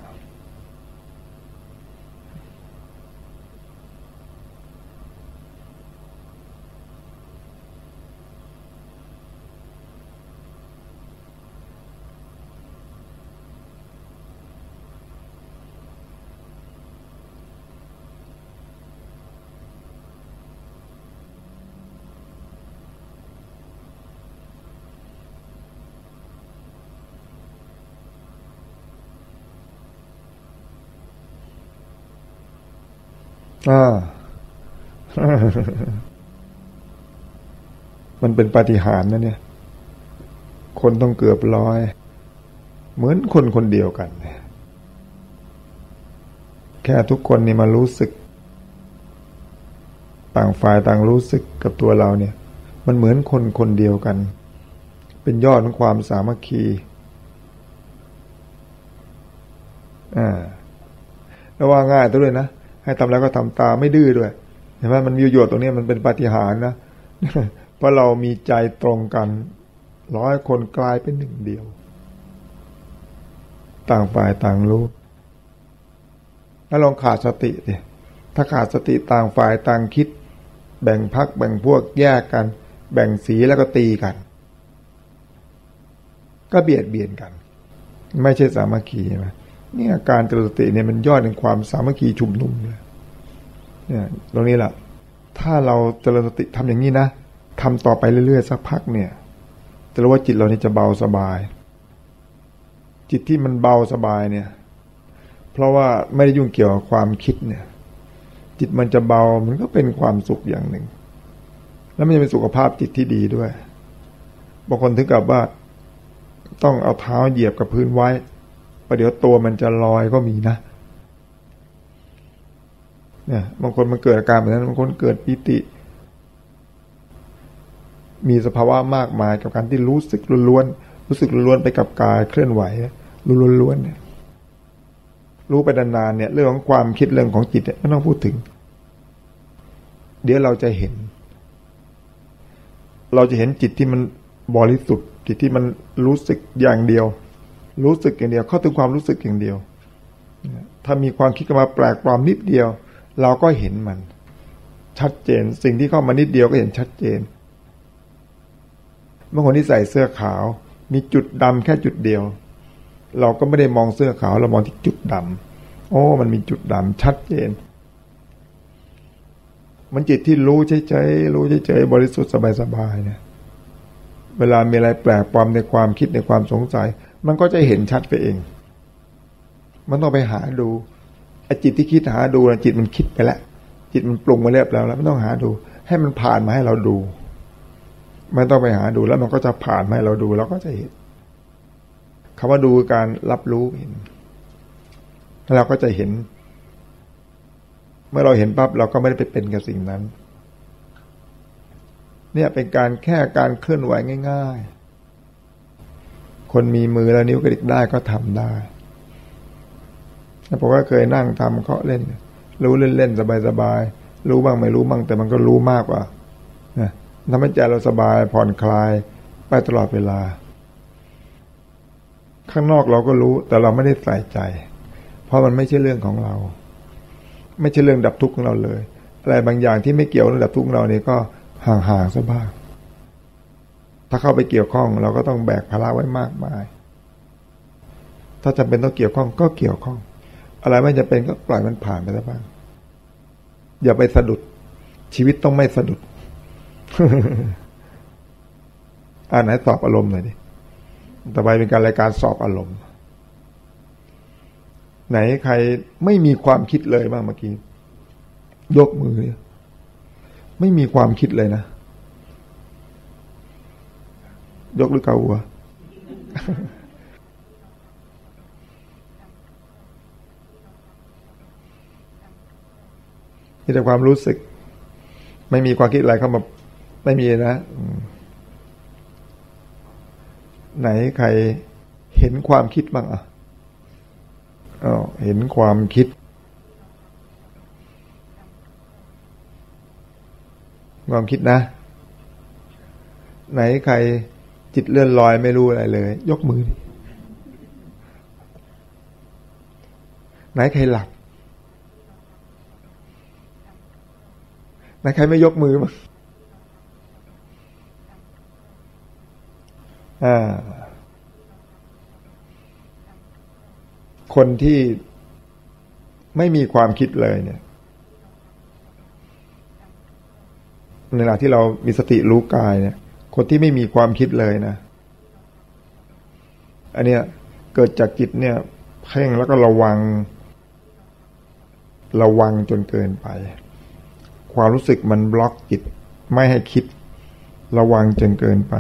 อ่ามันเป็นปาฏิหาริย์นะเนี่ย คนต้องเกือบร้อย เหมือนคนคนเดียวกัน แค่ทุกคนนี่มารู้สึก ต่างฝ่ายต่างรู้สึกกับตัวเราเนี่ย มันเหมือนคนคนเดียวกัน เป็นยอดของความสามัคคีอ่าแล้วว่าง่ายตัวเลยนะ ให้ทำแล้วก็ทำตาไม่ดื้อด้วยเห็นไหมมันมีประโยชน์ตรงนี้มันเป็นปาฏิหาริย์นะเพราะเรามีใจตรงกันร้อยคนกลายเป็นหนึ่งเดียว ต่างฝ่ายต่างรู้แล้วลองขาดสติดิถ้าขาดสติต่างฝ่ายต่างคิด แบ่งพักแบ่งพวกแยกกัน แบ่งสีแล้วก็ตีกัน ก็เบียดเบียนกัน ไม่ใช่สามัคคีใช่ไหม เนี่ยการเจริญสติเนี่ยมันยอดในความสามัคคีชุมนุมเลยเนี่ยตรงนี้แหละถ้าเราเจริญสติทำอย่างนี้นะทำต่อไปเรื่อยๆสักพักเนี่ยจะรู้ว่าจิตเรานี่จะเบาสบาย จิตที่มันเบาสบายเนี่ย เพราะว่าไม่ได้ยุ่งเกี่ยวกับความคิดเนี่ย จิตมันจะเบามันก็เป็นความสุขอย่างหนึ่ง แล้วมันจะเป็นสุขภาพจิตที่ดีด้วยบางคนถึงกับว่าต้องเอาเท้าเหยียบกับพื้นไว้ ประเดี๋ยวตัวมันจะลอยก็มีนะเนี่ยบางคนมันเกิดอาการแบบนั้นบางคนเกิดปิติ มีสภาวะมากมายกับการที่รู้สึกล้วนๆรู้สึกล้วนไปกับกายเคลื่อนไหวรู้ล้วนๆเนี่ยรู้ไปนานๆเนี่ย เรื่องของความคิดเรื่องของจิตเนี่ยไม่ต้องพูดถึง เดี๋ยวเราจะเห็น เราจะเห็นจิตที่มันบริสุทธิ์จิตที่มันรู้สึกอย่างเดียว รู้สึกอย่างเดียว เข้าถึงความรู้สึกอย่างเดียว ถ้ามีความคิดเข้ามาแปลกปลอมนิดเดียว เราก็เห็นมัน ชัดเจน สิ่งที่เข้ามานิดเดียวก็เห็นชัดเจนเมื่อคนที่ใส่เสื้อขาว มีจุดดำแค่จุดเดียว เราก็ไม่ได้มองเสื้อขาวเรามองที่จุดดำโอ้ มันมีจุดดำชัดเจน มันจิตที่รู้เฉยๆรู้เฉยๆบริสุทธิ์สบายๆเนี่ยเวลามีอะไรแปลกปลอมในความคิดในความสงสัย มันก็จะเห็นชัดไปเอง มันต้องไปหาดูไอ้จิตที่คิดหาดูนะจิตมันคิดไปแล้วจิตมันปรุงมาเรียบแล้วแล้วไม่ต้องหาดู ให้มันผ่านมาให้เราดูไม่ต้องไปหาดูแล้วมันก็จะผ่านมาให้เราดูเราก็จะเห็นคำว่าดูการรับรู้เห็นแล้วเราก็จะเห็น เมื่อเราเห็นปั๊บเราก็ไม่ได้ไปเป็นกับสิ่งนั้น เนี่ยเป็นการแค่การเคลื่อนไหวง่าย ๆ คนมีมือแล้วนิ้วกระดิกได้ก็ทำได้ผมก็เคยนั่งทำเคาะเล่น รู้เล่นๆสบายๆรู้บ้างไม่รู้บ้างแต่มันก็รู้มากกว่าทำให้ใจเราสบายผ่อนคลายไปตลอดเวลา ข้างนอกเราก็รู้แต่เราไม่ได้ใส่ใจ เพราะมันไม่ใช่เรื่องของเรา ไม่ใช่เรื่องดับทุกข์ของเราเลย อะไรบางอย่างที่ไม่เกี่ยวกับดับทุกข์ของเราเนี่ยก็ห่างๆซะบ้าง ถ้าเข้าไปเกี่ยวข้อง เราก็ต้องแบกภาระไว้มากมาย ถ้าจำเป็นต้องเกี่ยวข้องก็เกี่ยวข้อง อะไรไม่จะเป็นก็ปล่อยมันผ่านไปซะบ้าง อย่าไปสะดุด ชีวิตต้องไม่สะดุดอ่านไหนสอบอารมณ์หน่อยดิต่อไปเป็นการรายการสอบอารมณ์ ไหนใครไม่มีความคิดเลยบ้างเมื่อกี้ ยกมือ ไม่มีความคิดเลยนะ ยกหรือเกาหัวมีแต่ความรู้สึก ไม่มีความคิดอะไรเข้ามา ไม่มีนะไหนใครเห็นความคิดบ้างอะอ๋อเห็นความคิด ความคิดนะ ไหนใคร จิตเลื่อนลอยไม่รู้อะไรเลย ยกมือ ไหนใครหลับ ไหนใครไม่ยกมือมั้งคนที่ไม่มีความคิดเลยเนี่ยในขณะที่เรามีสติรู้กายเนี่ย คนที่ไม่มีความคิดเลยนะ อันเนี้ยเกิดจากจิตเนี่ยเพ่งแล้วก็ระวัง ระวังจนเกินไป ความรู้สึกมันบล็อกจิตไม่ให้คิด ระวังจนเกินไป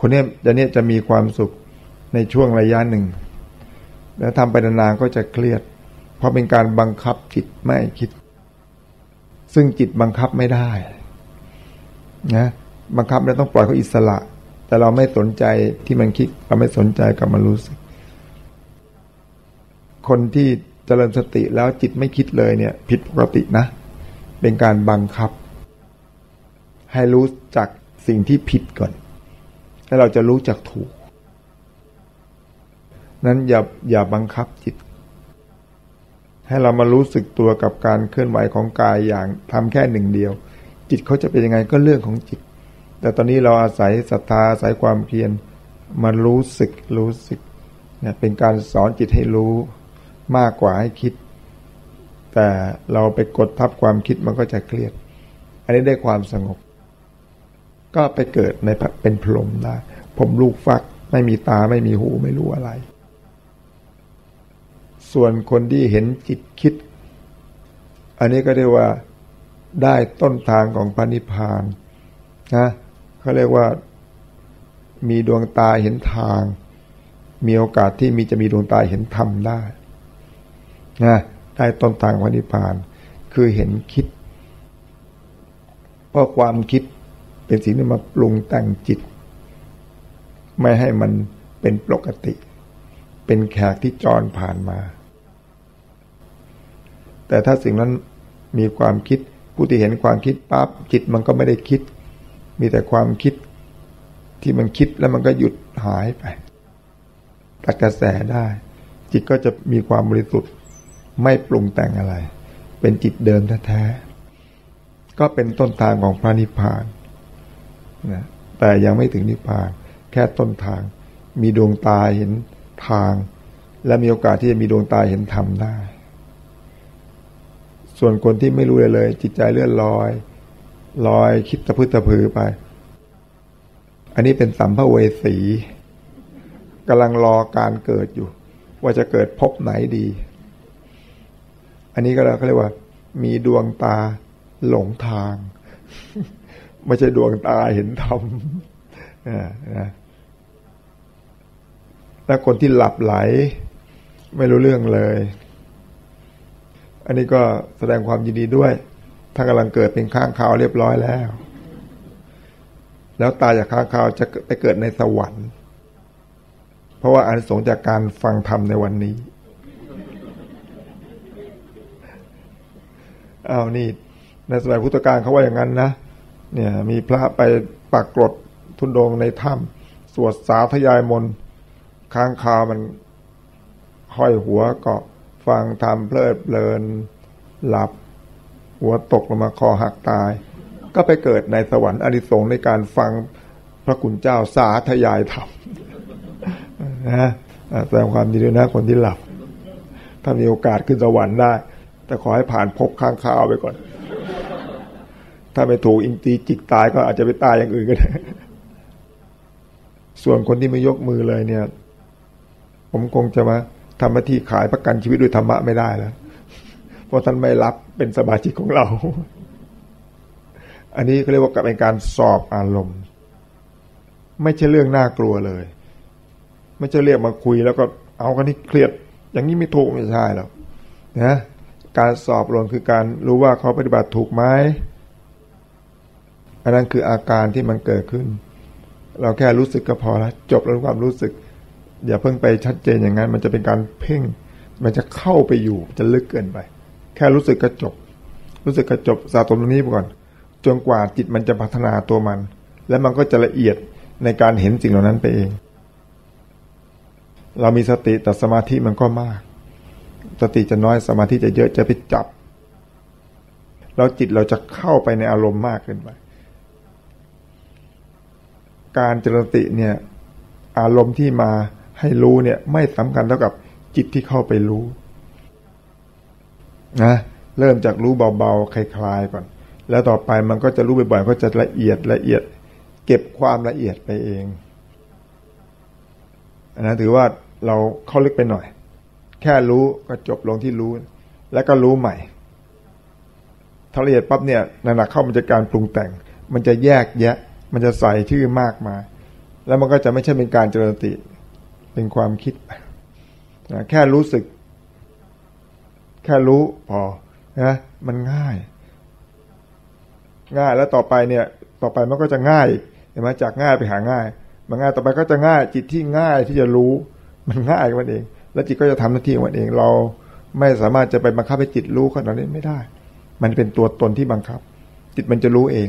คนเนี้ยจะเนี่ยจะมีความสุขในช่วงระยะหนึ่ง แล้วทำไปนานๆก็จะเครียด เพราะเป็นการบังคับจิตไม่คิด ซึ่งจิตบังคับไม่ได้ นะบังคับแล้วต้องปล่อยเขาอิสระ แต่เราไม่สนใจที่มันคิดเราไม่สนใจกับมันรู้สึก คนที่เจริญสติแล้วจิตไม่คิดเลยเนี่ย ผิดปกตินะ เป็นการบังคับ ให้รู้จักสิ่งที่ผิดก่อนให้เราจะรู้จักถูก นั้นอย่าอย่าบังคับจิต ให้เรามารู้สึกตัวกับการเคลื่อนไหวของกายอย่างทำแค่หนึ่งเดียว จิตเขาจะเป็นยังไงก็เรื่องของจิต แต่ตอนนี้เราอาศัยศรัทธาอาศัยความเพียรมารู้สึกรู้สึกเนี่ยเป็นการสอนจิตให้รู้มากกว่าให้คิด แต่เราไปกดทับความคิดมันก็จะเครียด อันนี้ได้ความสงบ ก็ไปเกิดในเป็นพรหมได้ผมลูกฟักไม่มีตาไม่มีหูไม่รู้อะไร ส่วนคนที่เห็นจิตคิด อันนี้ก็เรียกว่า ได้ต้นทางของพระนิพพานนะเขาเรียกว่ามีดวงตาเห็นทาง มีโอกาสที่มีจะมีดวงตาเห็นธรรมได้นะได้ต้นทางพระนิพพาน คือเห็นคิด เพราะความคิดเป็นสิ่งที่มาปรุงแต่งจิต ไม่ให้มันเป็นปกติ เป็นแขกที่จรผ่านมา แต่ถ้าสิ่งนั้นมีความคิด ผู้ที่เห็นความคิดปั๊บจิตมันก็ไม่ได้คิด มีแต่ความคิดที่มันคิดแล้วมันก็หยุดหายไปตัดกระแสได้ จิตก็จะมีความบริสุทธิ์ไม่ปรุงแต่งอะไร เป็นจิตเดิมแท้ๆก็เป็นต้นทางของพระนิพพานนะแต่ยังไม่ถึงนิพพาน แค่ต้นทาง มีดวงตาเห็นทาง และมีโอกาสที่จะมีดวงตาเห็นธรรมได้ ส่วนคนที่ไม่รู้เลยเลย จิตใจเลื่อนลอย ลอยคิดตะพื้ตะพือไป อันนี้เป็นสัมภเวสีกำลังรอการเกิดอยู่ ว่าจะเกิดพบไหนดี อันนี้ก็เราเรียกว่า มีดวงตาหลงทาง ไม่ใช่ดวงตาเห็นธรรมนะแล้วคนที่หลับไหล ไม่รู้เรื่องเลย อันนี้ก็แสดงความยินดีด้วย ถ้ากำลังเกิดเป็นข้างคาวเรียบร้อยแล้ว แล้วตายจากข้างคาวจะไปเกิดในสวรรค์ เพราะว่าอันสงจากการฟังธรรมในวันนี้เอานี่ในสมัยพุทธกาลเขาว่าอย่างนั้นนะเนี่ยมีพระไปปักกรดทุนดงในถ้ำสวดสาธยายมนค้างคาวมันห้อยหัวเกาะ ฟังธรรมเพลิดเพลิน หลับ หัวตกลงมาคอหักตาย ก็ไปเกิดในสวรรค์อนิสงส์ในการฟังพระคุณเจ้าสาธยายธรรมนะแสดงความดีด้วยนะคนที่หลับ ถ้ามีโอกาสขึ้นสวรรค์ได้ แต่ขอให้ผ่านพบข้างข้าวไปก่อน ถ้าไม่ถูกอิงตีจิกตายก็อาจจะไปตายอย่างอื่นก็ได้ ส่วนคนที่ไม่ยกมือเลยเนี่ย ผมคงจะมา ทำหน้าที่ขายประกันชีวิตด้วยธรรมะไม่ได้แล้ว เพราะท่านไม่รับเป็นสมาชิกของเรา อันนี้เขาเรียกว่าเป็นการสอบอารมณ์ ไม่ใช่เรื่องน่ากลัวเลย ไม่ใช่เรียกมาคุยแล้วก็เอากันนี่เครียด อย่างนี้ไม่ถูกไม่ใช่หรอกนะการสอบรวมคือการรู้ว่าเขาปฏิบัติถูกไหมอันนั้นคืออาการที่มันเกิดขึ้น เราแค่รู้สึกก็พอแล้วจบแล้วความรู้สึก อย่าเพิ่งไปชัดเจนอย่างนั้น มันจะเป็นการเพ่ง มันจะเข้าไปอยู่จะลึกเกินไป แค่รู้สึกกระจบ รู้สึกกระจบสะสมตรงนี้ไปก่อนจนกว่าจิตมันจะพัฒนาตัวมัน แล้วมันก็จะละเอียดในการเห็นสิ่งเหล่านั้นไปเอง เรามีสติแต่สมาธิมันก็มาก สติจะน้อยสมาธิจะเยอะจะไปจับแล้วจิตเราจะเข้าไปในอารมณ์มากเกินไปการเจริญสติเนี่ย อารมณ์ที่มา ให้รู้เนี่ย ไม่สำคัญเท่ากับจิตที่เข้าไปรู้นะเริ่มจากรู้เบาๆคลายๆก่อน แล้วต่อไปมันก็จะรู้บ่อยๆก็จะละเอียดละเอียด เก็บความละเอียดไปเองนะถือว่าเราเข้าลึกไปหน่อย แค่รู้ก็จบลงที่รู้ แล้วก็รู้ใหม่ถ้าละเอียดปั๊บเนี่ยหนักเข้ามันจะการปรุงแต่ง มันจะแยกแยะ มันจะใส่ชื่อมากมา แล้วมันก็จะไม่ใช่เป็นการเจริญสติ เป็นความคิดนะแค่รู้สึก แค่รู้พอนะมันง่าย ง่ายแล้วต่อไปเนี่ย ต่อไปมันก็จะง่ายเห็นไหมจากง่ายไปหาง่าย มันง่ายต่อไปก็จะง่าย จิตที่ง่ายที่จะรู้ มันง่ายมันเอง แล้วจิตก็จะทำหน้าที่มันเอง เราไม่สามารถจะไปบังคับให้จิตรู้ขนาดนี้ไม่ได้ มันเป็นตัวตนที่บังคับ จิตมันจะรู้เอง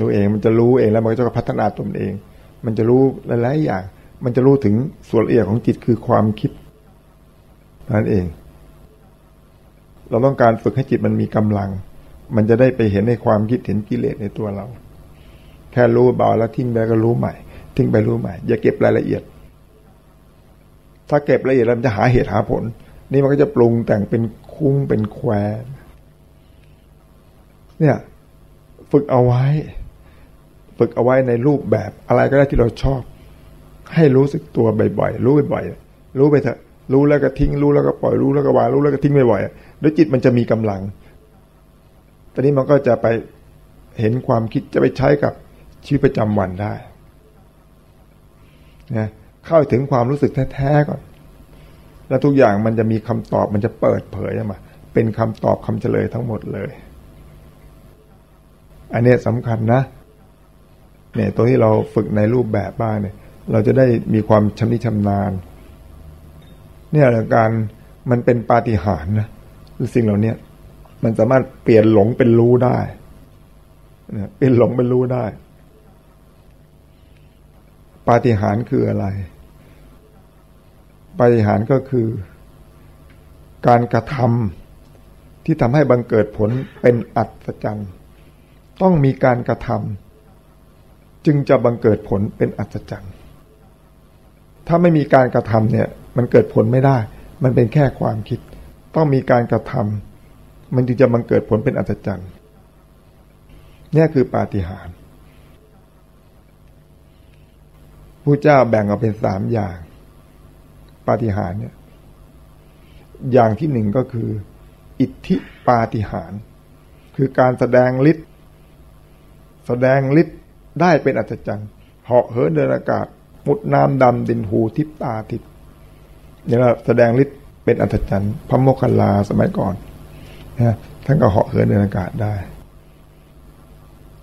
รู้เองมันจะรู้เองแล้วมันก็จะพัฒนาตนเอง มันจะรู้หลายๆอย่าง มันจะรู้ถึงส่วนละเอียดของจิตคือความคิดนั่นเอง เราต้องการฝึกให้จิตมันมีกำลัง มันจะได้ไปเห็นในความคิดเห็นกิเลสในตัวเรา แค่รู้เบาแล้วทิ้งไปก็รู้ใหม่ ทิ้งไปรู้ใหม่ อย่าเก็บรายละเอียด ถ้าเก็บรายละเอียดแล้วจะหาเหตุหาผล นี่มันก็จะปรุงแต่งเป็นคุ้งเป็นแควเนี่ย ฝึกเอาไว้ ฝึกเอาไว้ในรูปแบบอะไรก็ได้ที่เราชอบ ให้รู้สึกตัวบ่อยๆรู้บ่อยๆรู้ไปเถอะ รู้แล้วก็ทิ้งรู้แล้วก็ปล่อยรู้แล้วก็วางรู้แล้วก็ทิ้งบ่อยๆแล้วจิตมันจะมีกำลัง ตอนนี้มันก็จะไปเห็นความคิดจะไปใช้กับชีวิตประจำวันได้นะเข้าถึงความรู้สึกแท้ๆก่อน แล้วทุกอย่างมันจะมีคำตอบมันจะเปิดเผยออกมา เป็นคำตอบคำเฉลยทั้งหมดเลย อันนี้สำคัญนะเนี่ยตัวที่เราฝึกในรูปแบบบ้างเนี่ย เราจะได้มีความชำนิชำนาญ เนี่ยการมันเป็นปาฏิหาริย์นะคือสิ่งเหล่านี้มันสามารถเปลี่ยนหลงเป็นรู้ได้เปลี่ยนหลงเป็นรู้ได้ ปาฏิหาริย์คืออะไร ปาฏิหาริย์ก็คือ การกระทำที่ทำให้บังเกิดผลเป็นอัศจรรย์ต้องมีการกระทำจึงจะบังเกิดผลเป็นอัศจรรย์ ถ้าไม่มีการกระทำเนี่ย มันเกิดผลไม่ได้ มันเป็นแค่ความคิด ต้องมีการกระทมันจึงจะบังเกิดผลเป็นอัศจรรย์นี่คือปาฏิหาริย์ผู้เจ้าแบ่งออกเป็นสามอย่าง ปาฏิหาริย์เนี่ย อย่างที่หนึ่งก็คือ อิทธิปาฏิหาริย์คือการแสดงฤทธิ์แสดงฤทธิ์ได้เป็นอัศจรรย์เหาะเหินเดินอากาศ มุดน้ำดำดินหูทิพตาทิพเนี่ยเราแสดงฤทธิ์เป็นอัศจรรย์พระโมคคัลลาสมัยก่อนนะท่านก็เหาะเหินเดินอากาศได้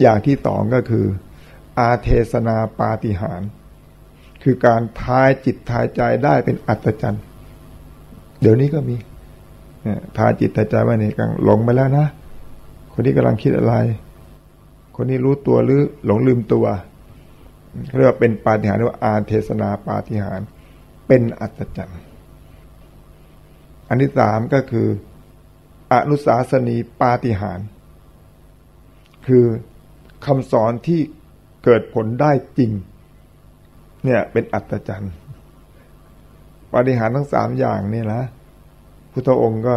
อย่างที่สองก็คือ อาเทศนาปาฏิหาร คือการทายจิตทายใจได้เป็นอัศจรรย์เดี๋ยวนี้ก็มีทายจิตทายใจว่านี่กังหลงไปแล้วนะ คนนี้กำลังคิดอะไร คนนี้รู้ตัวหรือหลงลืมตัว เรียกว่าเป็นปาฏิหาริย์เรียกว่าอาเทศนาปาฏิหาริย์เป็นอัศจรรย์อันที่สามก็คือ อนุสาสนีปาฏิหาริย์คือคำสอนที่เกิดผลได้จริง เนี่ยเป็นอัศจรรย์ปาฏิหารทั้งสามอย่างนี่นะพุทธองค์ก็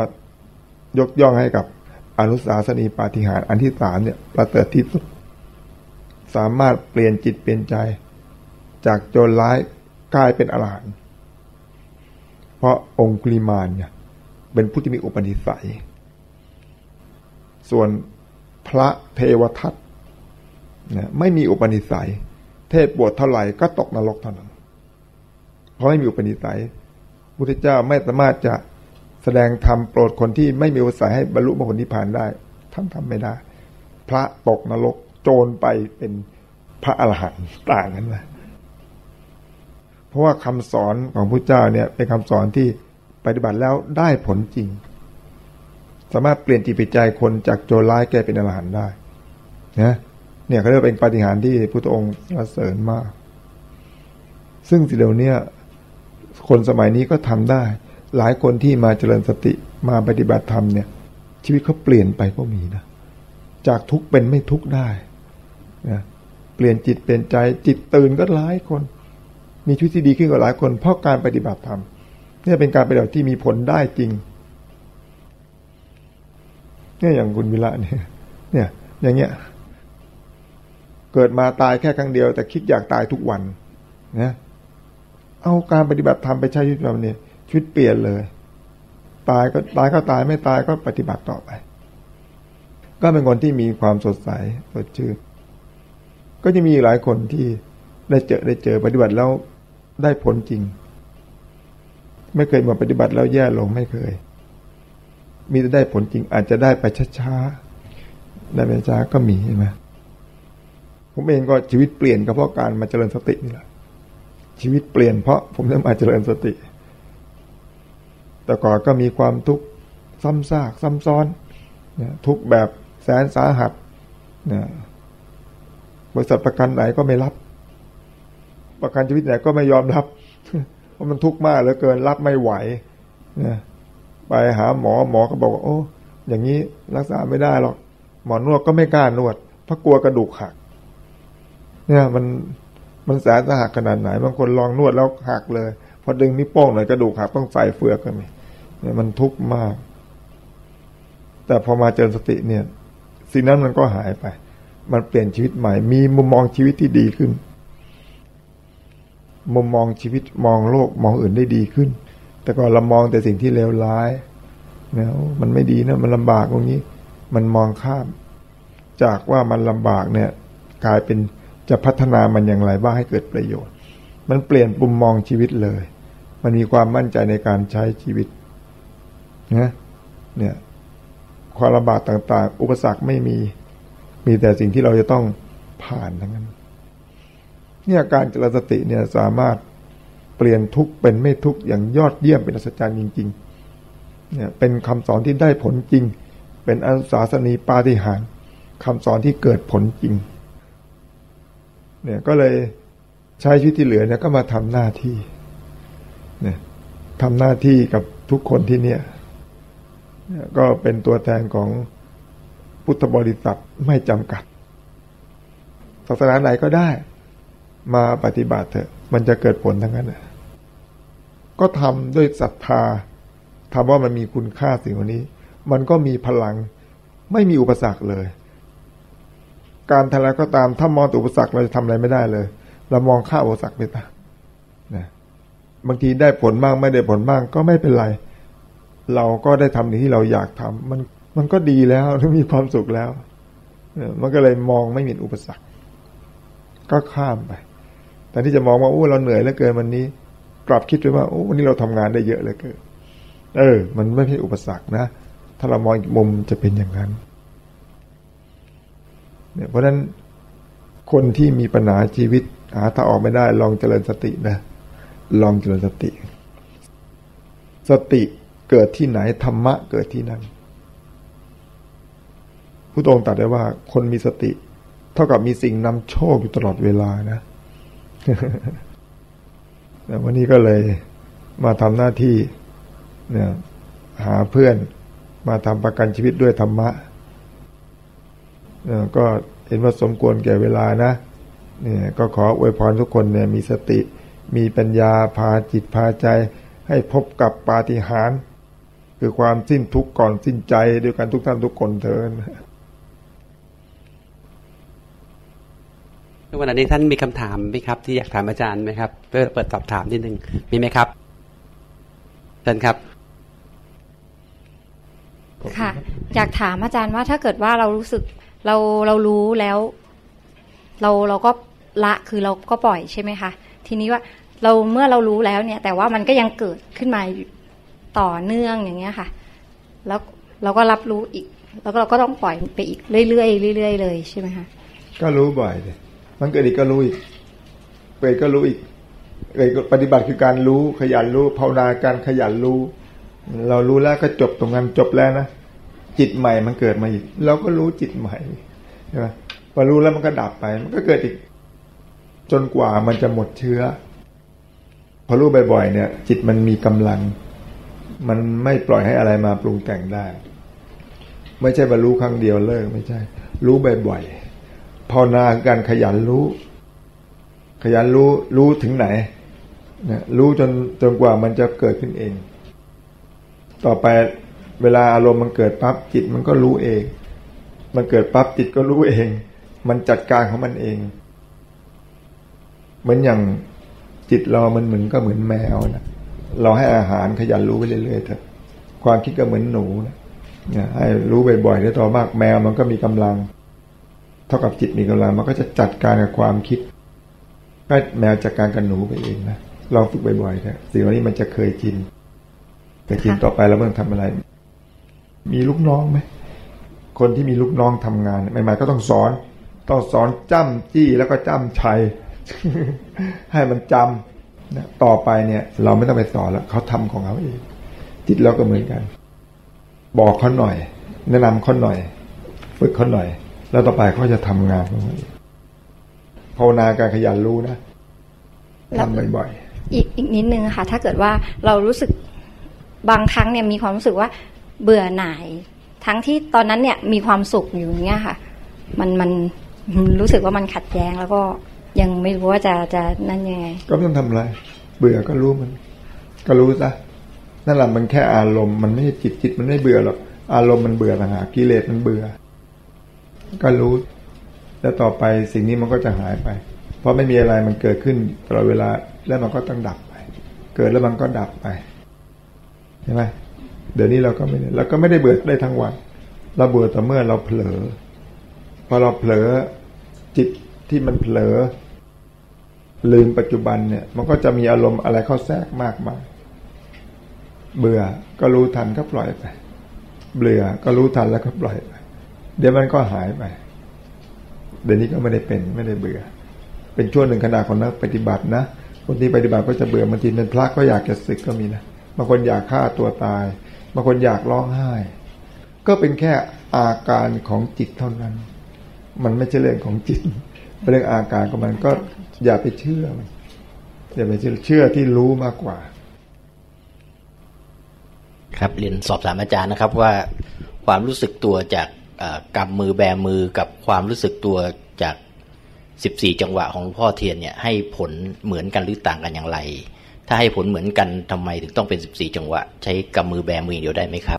ยกย่องให้กับอนุสาสนีปาฏิหารอันที่สามเนี่ยประเสริฐที่สุด สามารถเปลี่ยนจิตเปลี่ยนใจ จากโจรร้ายกลายเป็นอรหันต์เพราะองค์กลิมานเนี่ยเป็นผู้ที่มีอุปนิสัย ส่วนพระเทวทัตเนี่ยไม่มีอุปนิสัย เทศบวชเท่าไหร่ก็ตกนรกเท่านั้น เพราะไม่มีอุปนิสัยพุทธเจ้าไม่สามารถจะแสดงธรรมโปรดคนที่ไม่มีอุสัยให้บรรลุมรรคผลนิพพานได้ท่านทำไม่ได้ พระตกนรก โจรไปเป็นพระอรหันต์ต่างกันนะเพราะว่าคำสอนของพระเจ้าเนี่ยเป็นคำสอนที่ปฏิบัติแล้วได้ผลจริง สามารถเปลี่ยนจิตใจคนจากโจรร้ายแก่เป็นอรหันต์ได้นะเนี่ยเขาเรียกเป็นปฏิหารที่พุทธองค์สรรเสริญมาก ซึ่งสิ่งเหล่านี้คนสมัยนี้ก็ทำได้ หลายคนที่มาเจริญสติมาปฏิบัติธรรมเนี่ย ชีวิตเขาเปลี่ยนไปก็มีนะ จากทุกข์เป็นไม่ทุกข์ได้ นะเปลี่ยนจิตเปลี่ยนใจจิตตื่นก็หลายคน มีชีวิตที่ดีขึ้นกว่าหลายคน เพราะการปฏิบัติธรรมนี่เป็นการปฏิบัติที่มีผลได้จริงเนี่ยอย่างคุณวิระเนี่ยเนี่ย อย่างเงี้ย เกิดมาตายแค่ครั้งเดียว แต่คิดอยากตายทุกวันนะเอาการปฏิบัติธรรมไปใช้ชีวิตเราเนี่ชีวิตเปลี่ยนเลย ตายก็ตายก็ตายไม่ตายก็ปฏิบัติต่อไป ก็เป็นคนที่มีความสดใสสดชื่น ก็จะมีหลายคนที่ได้เจอได้เจอปฏิบัติแล้วได้ผลจริง ไม่เคยมาปฏิบัติแล้วแย่ลงไม่เคย มีแต่ได้ผลจริงอาจจะได้ไปช้าๆได้ไปช้าก็มีใช่ไหมผมเองก็ชีวิตเปลี่ยนก็เพราะการมาเจริญสตินี่แหละชีวิตเปลี่ยนเพราะผมได้มาเจริญสติ แต่ก่อนก็มีความทุกข์ซ้ำซากซ้ำซ้อนทุกแบบแสนสาหัสนะ บริษัทประกันไหนก็ไม่รับ ประกันชีวิตไหนก็ไม่ยอมรับ เพราะมันทุกข์มากเหลือเกินรับไม่ไหวนะไปหาหมอหมอก็บอกว่าโอ้ อย่างนี้รักษาไม่ได้หรอก หมอนวดก็ไม่กล้านวด เพราะกลัวกระดูกหัก เนี่ยมันมันแสนสหักขนาดไหนบางคนลองนวดแล้วหักเลย พอดึงนิ้วโป้งหน่อยกระดูกหักต้องใส่เฟือกกันเนี่ยมันทุกข์มาก แต่พอมาเจริญสติเนี่ย สิ่งนั้นมันก็หายไป มันเปลี่ยนชีวิตใหม่ มีมุมมองชีวิตที่ดีขึ้น มุมมองชีวิตมองโลกมองอื่นได้ดีขึ้น แต่ก่อนเรามองแต่สิ่งที่เลวร้ายเนี่ยมันไม่ดีนะมันลำบากตรงนี้ มันมองข้าม จากว่ามันลำบากเนี่ย กลายเป็นจะพัฒนามันอย่างไรบ้างให้เกิดประโยชน์ มันเปลี่ยนปุ่มมองชีวิตเลย มันมีความมั่นใจในการใช้ชีวิตนะเนี่ยความลำบากต่าง ๆ อุปสรรคไม่มี มีแต่สิ่งที่เราจะต้องผ่านทั้งนั้น เนี่ยการเจริญสติเนี่ยสามารถเปลี่ยนทุกเป็นไม่ทุกอย่างยอดเยี่ยมเป็นอัศจรรย์จริง ๆ เนี่ยเป็นคำสอนที่ได้ผลจริง เป็นอัศาสนีปาฏิหาริย์คำสอนที่เกิดผลจริง เนี่ยก็เลยใช้ชีวิตที่เหลือเนี่ยก็มาทำหน้าที่เนี่ยทำหน้าที่กับทุกคนที่เนี่ย ก็เป็นตัวแทนของ พุทธบริษัทไม่จำกัด ศาสนาไหนก็ได้ มาปฏิบัติเถอะ มันจะเกิดผลทั้งนั้นก็ทำด้วยศรัทธาทำว่ามันมีคุณค่าสิ่งนี้ มันก็มีพลังไม่มีอุปสรรคเลย การทำอะไรก็ตามถ้ามองตัวอุปสรรคเราจะทำอะไรไม่ได้เลย เรามองข้าอุปสรรคไปตานะบางทีได้ผลบ้างไม่ได้ผลบ้างก็ไม่เป็นไร เราก็ได้ทำสิ่งที่เราอยากทำมัน มันก็ดีแล้วมีความสุขแล้วมันก็เลยมองไม่มีอุปสรรค ก็ข้ามไป แต่ที่จะมองว่าโอ้เราเหนื่อยเหลือเกินวันนี้ กลับคิดไปว่าโอ้วันนี้เราทำงานได้เยอะเหลือเกินเออ มันไม่ใช่อุปสรรคนะ ถ้าเรามองอีกมุมจะเป็นอย่างนั้น เนี่ยเพราะฉะนั้นคนที่มีปัญหาชีวิตหาถ้าออกไม่ได้ ลองเจริญสตินะ ลองเจริญสติ สติเกิดที่ไหนธรรมะเกิดที่นั่น ผู้ตรงตัดได้ว่า คนมีสติ เท่ากับมีสิ่งนำโชคอยู่ตลอดเวลานะแต่วันนี้ก็เลยมาทำหน้าที่เนี่ยหาเพื่อนมาทำประกันชีวิตด้วยธรรมะเนี่ยก็เห็นว่าสมควรแก่เวลานะเนี่ยก็ขออวยพรทุกคนเนี่ยมีสติมีปัญญาพาจิตพาใจ ให้พบกับปาฏิหาริย์คือความสิ้นทุกข์ก่อนสิ้นใจด้วยกันทุกท่านทุกคนเถิด วันนี้ท่านมีคำถามไหมครับ ที่อยากถามอาจารย์ไหมครับเพื่อเปิดตอบถามนิดนึงมีไหมครับเชิญครับ ค่ะ อยากถามอาจารย์ว่าถ้าเกิดว่าเรารู้สึกเราเรารู้แล้ว เราเราก็ละคือเราก็ปล่อยใช่ไหมคะทีนี้ว่าเราเมื่อเรารู้แล้วเนี่ย แต่ว่ามันก็ยังเกิดขึ้นมาต่อเนื่องอย่างเงี้ยค่ะ แล้วเราก็รับรู้อีก แล้วก็เราก็ต้องปล่อยไปอีกเรื่อยๆเรื่อยๆเลยใช่ไหมคะก็รู้บ่อยเลย มันเกิดอีกก็รู้อีกเกิดก็รู้อีกเกิดปฏิบัติคือการรู้ขยันรู้ภาวนาการขยันรู้ เรารู้แล้วก็จบตรงนั้นจบแล้วนะจิตใหม่มันเกิดมาอีกเราก็รู้จิตใหม่ใช่ไหมพอรู้แล้วมันก็ดับไป มันก็เกิดอีก จนกว่ามันจะหมดเชื้อ พอรู้บ่อยๆเนี่ย จิตมันมีกำลัง มันไม่ปล่อยให้อะไรมาปรุงแต่งได้ ไม่ใช่บรรลุครั้งเดียวเลิกไม่ใช่ รู้บ่อยๆ ภาวนาการขยันรู้ ขยันรู้รู้ถึงไหนนะรู้จนจนกว่ามันจะเกิดขึ้นเอง ต่อไปเวลาอารมณ์มันเกิดปั๊บจิตมันก็รู้เอง มันเกิดปั๊บจิตก็รู้เอง มันจัดการของมันเอง เหมือนอย่างจิตเรามันเหมือนก็เหมือนแมวนะเราให้อาหารขยันรู้ไปเรื่อยๆเถอะความคิดก็เหมือนหนูนะให้รู้บ่อยๆได้ต่อมากแมวมันก็มีกำลัง เท่ากับจิตมีกำลังมันก็จะจัดการกับความคิดก็แมวจัดการกับหนูไปเองนะลองฝึกบ่อยๆนะสิ่งนี้มันจะเคยชินเคยชินต่อไปแล้วมันทำอะไร มีลูกน้องไหมคนที่มีลูกน้องทำงานใหม่ๆก็ต้องสอน ต้องสอนจ้ำจี้แล้วก็จ้ำชัย ให้มันจำนะต่อไปเนี่ย เราไม่ต้องไปสอนแล้วเขาทำของเขาเองจิตเราก็เหมือนกัน บอกเขาหน่อย แนะนำเขาหน่อย ฝึกเขาหน่อย แล้วต่อไปเขาจะทำงานภาวนาการขยันรู้นะทำบ่อยๆอีกอีกนิดนึงค่ะ ถ้าเกิดว่าเรารู้สึกบางครั้งเนี่ยมีความรู้สึกว่าเบื่อหน่าย ทั้งที่ตอนนั้นเนี่ยมีความสุขอยู่เงี้ยค่ะ มันมันรู้สึกว่ามันขัดแย้งแล้วก็ยังไม่รู้ว่าจะจะนั่นยังไง ก็ต้องทำอะไร เบื่อก็รู้มัน ก็รู้ซะนั่นแหละมันแค่อารมณ์มันไม่ใช่จิตจิตมันไม่เบื่อหรอกอารมณ์มันเบื่อต่างหากกิเลสมันเบื่อ ก็รู้ แล้วต่อไปสิ่งนี้มันก็จะหายไป เพราะไม่มีอะไรมันเกิดขึ้นตลอดเวลาแล้วมันก็ต้องดับไป เกิดแล้วมันก็ดับไปใช่ไหมเดี๋ยวนี้เราก็ไม่เราก็ไม่ได้เบื่อได้ทั้งวัน เราเบื่อแต่เมื่อเราเผลอพอเราเผลอจิตที่มันเผลอ ลืมปัจจุบันเนี่ย มันก็จะมีอารมณ์อะไรเข้าแทรกมากมายเบื่อก็รู้ทันก็ปล่อยไป เบื่อก็รู้ทันแล้วก็ปล่อยไป เดี๋ยวมันก็หายไป เดี๋ยวนี้ก็ไม่ได้เป็นไม่ได้เบื่อ เป็นช่วงหนึ่งขณะของนักปฏิบัตินะ คนที่ปฏิบัติก็จะเบื่อบางทีเป็นพระก็อยากจะศึกก็มีนะ บางคนอยากฆ่าตัวตาย บางคนอยากร้องไห้ ก็เป็นแค่อาการของจิตเท่านั้น มันไม่ใช่เรื่องของจิต เรื่องอาการของมันก็อย่าไปเชื่อมันอย่าไปเชื่อเชื่อที่รู้มากกว่า ครับเรียนสอบถามอาจารย์นะครับว่าความรู้สึกตัวจาก กำมือแบมือกับความรู้สึกตัวจากสิบสี่จังหวะของพ่อเทียนเนี่ยให้ผลเหมือนกันหรือต่างกันอย่างไร ถ้าให้ผลเหมือนกันทำไมถึงต้องเป็นสิบสี่จังหวะ ใช้กำมือแบมือเดียวได้ไหมครับ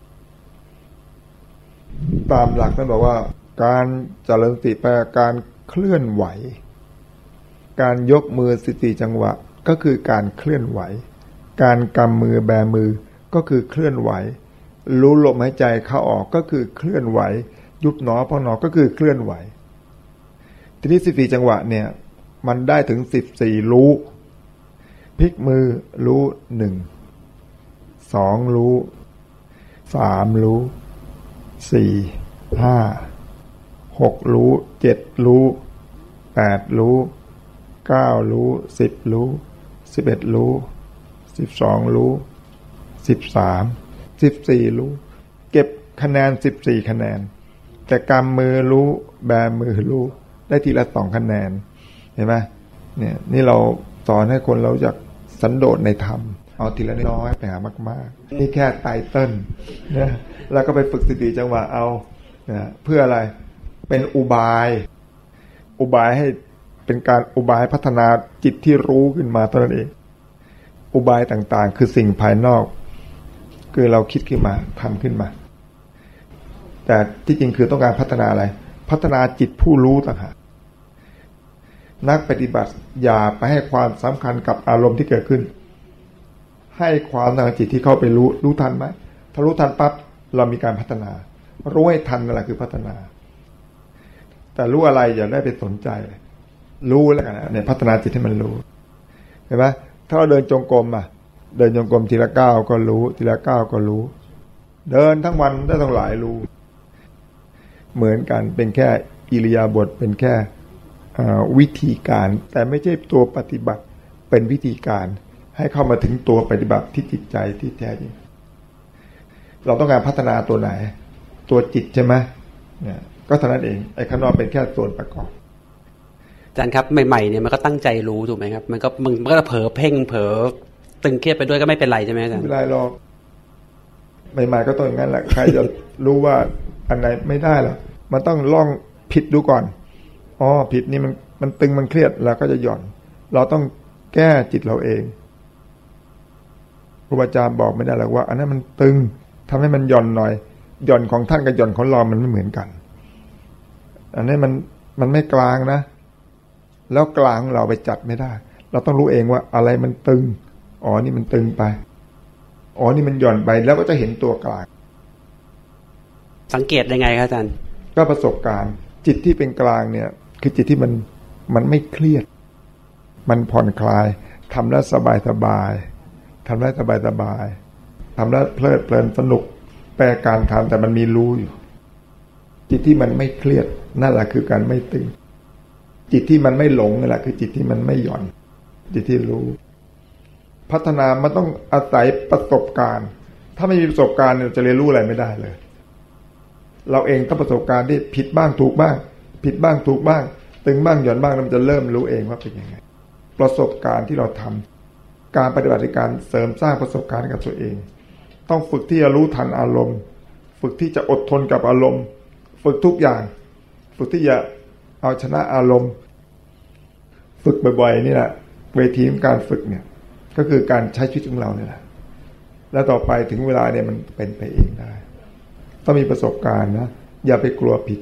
ตามหลักท่านบอกว่า การเจริญสติแปลการเคลื่อนไหว การยกมือสติจังหวะก็คือการเคลื่อนไหว การกำมือแบมือก็คือเคลื่อนไหว รู้ลมหายใจเข้าออกก็คือเคลื่อนไหว ยุบหนอพองหนอก็คือเคลื่อนไหว ทีนี้สิบสี่จังหวะเนี่ย มันได้ถึงสิบสี่รู้พลิกมือรู้หนึ่งสองรู้สามรู้สี่ห้าหกรู้เจ็ดรู้แปดรู้เก้ารู้สิบรู้สิบเอ็ดรู้สิบสองรู้สิบสามสิบสี่รู้ เก็บคะแนนสิบสี่คะแนน แต่กำมือรู้แบมือรู้ ได้ทีละสองคะแนนเห็นไหมเนี่ยนี่เราสอนให้คนเราจากสันโดษในธรรม เอาทีละน้อยไปหามาก ๆ นี่แค่ไตเติ้ลนะแล้วก็ไปฝึกสติจังหวะเอานะเพื่ออะไรเป็นอุบาย อุบายให้เป็นการอุบายพัฒนาจิตที่รู้ขึ้นมาตนเอง อุบายต่างๆ คือสิ่งภายนอก คือเราคิดขึ้นมาทำขึ้นมา แต่ที่จริงคือต้องการพัฒนาอะไร พัฒนาจิตผู้รู้ต่างหากนักปฏิบัติอย่าไปให้ความสำคัญกับอารมณ์ที่เกิดขึ้น ให้ความทางจิตที่เข้าไปรู้รู้ทันไหมถ้ารู้ทันปั๊บเรามีการพัฒนารู้ให้ทันนั่นแหละคือพัฒนา แต่รู้อะไรอย่าได้ไปสนใจ รู้แล้วกันเนี่ยพัฒนาจิตให้มันรู้เห็นไหมถ้าเราเดินจงกรมอะ เดินจงกรมทีละก้าวก็รู้ ทีละก้าวก็รู้ เดินทั้งวันได้ต้องหลายรู้ เหมือนกัน เป็นแค่อิริยาบถเป็นแค่วิธีการ แต่ไม่ใช่ตัวปฏิบัติเป็นวิธีการ ให้เข้ามาถึงตัวปฏิบัติที่จิตใจที่แท้จริงเราต้องการพัฒนาตัวไหน ตัวจิตใช่ไหมเนี่ยก็เท่านั้นเองไอ้ข้างนอกเป็นแค่ส่วนประกอบอาจารย์ครับใหม่ๆเนี่ยมันก็ตั้งใจรู้ถูกไหมครับ มันก็มันก็เผลอเพ่งเผลอตึงเครียดไปด้วยก็ไม่เป็นไรใช่ไหมอาจารย์ไม่เป็นไรหรอกใหม่ๆก็ต้องอย่างนั้นแหละใครจะรู้ว่า อันไหนไม่ได้หรอกมันต้องลองผิดดูก่อนอ๋อผิดนี่มันมันตึงมันเครียดเราก็จะหย่อน เราต้องแก้จิตเราเองครูบาอาจารย์บอกไม่ได้หรอกว่า อันนั้นมันตึงทำให้มันหย่อนหน่อย หย่อนของท่านกับหย่อนของเรามันไม่เหมือนกัน อันนี้มันมันไม่กลางนะ แล้วกลางเราไปจัดไม่ได้ เราต้องรู้เองว่าอะไรมันตึง อ๋อนี่มันตึงไป อ๋อนี่มันหย่อนไปแล้วก็จะเห็นตัวกลาง สังเกตยังไงครับอาจารย์ก็ประสบการณ์ จิตที่เป็นกลางเนี่ย คือจิตที่มันมันไม่เครียด มันผ่อนคลายทำแล้วสบายสบายทำแล้วสบายสบายทำแล้วเพลิดเพลินสนุกแปลการทำแต่มันมีรู้อยู่ จิตที่มันไม่เครียดนั่นแหละคือการไม่ตึง จิตที่มันไม่หลงนั่นแหละคือจิตที่มันไม่หย่อน จิตที่รู้ พัฒนามันต้องอาศัยประสบการณ์ ถ้าไม่มีประสบการณ์เราจะเรียนรู้อะไรไม่ได้เลย เราเองต้องประสบการณ์ที่ผิดบ้างถูกบ้าง ผิดบ้างถูกบ้าง ตึงบ้างหย่อนบ้างเราจะเริ่มรู้เองว่าเป็นยังไง ประสบการณ์ที่เราทำการปฏิบัติการเสริมสร้างประสบการณ์กับตัวเอง ต้องฝึกที่จะรู้ทันอารมณ์ ฝึกที่จะอดทนกับอารมณ์ ฝึกทุกอย่าง ฝึกที่จะเอาชนะอารมณ์ ฝึกบ่อยๆนี่แหละเวทีของการฝึกเนี่ยก็คือการใช้ชีวิตของเราเนี่ยแหละแล้วต่อไปถึงเวลาเนี่ยมันเป็นไปเองได้ ต้องมีประสบการณ์นะอย่าไปกลัวผิด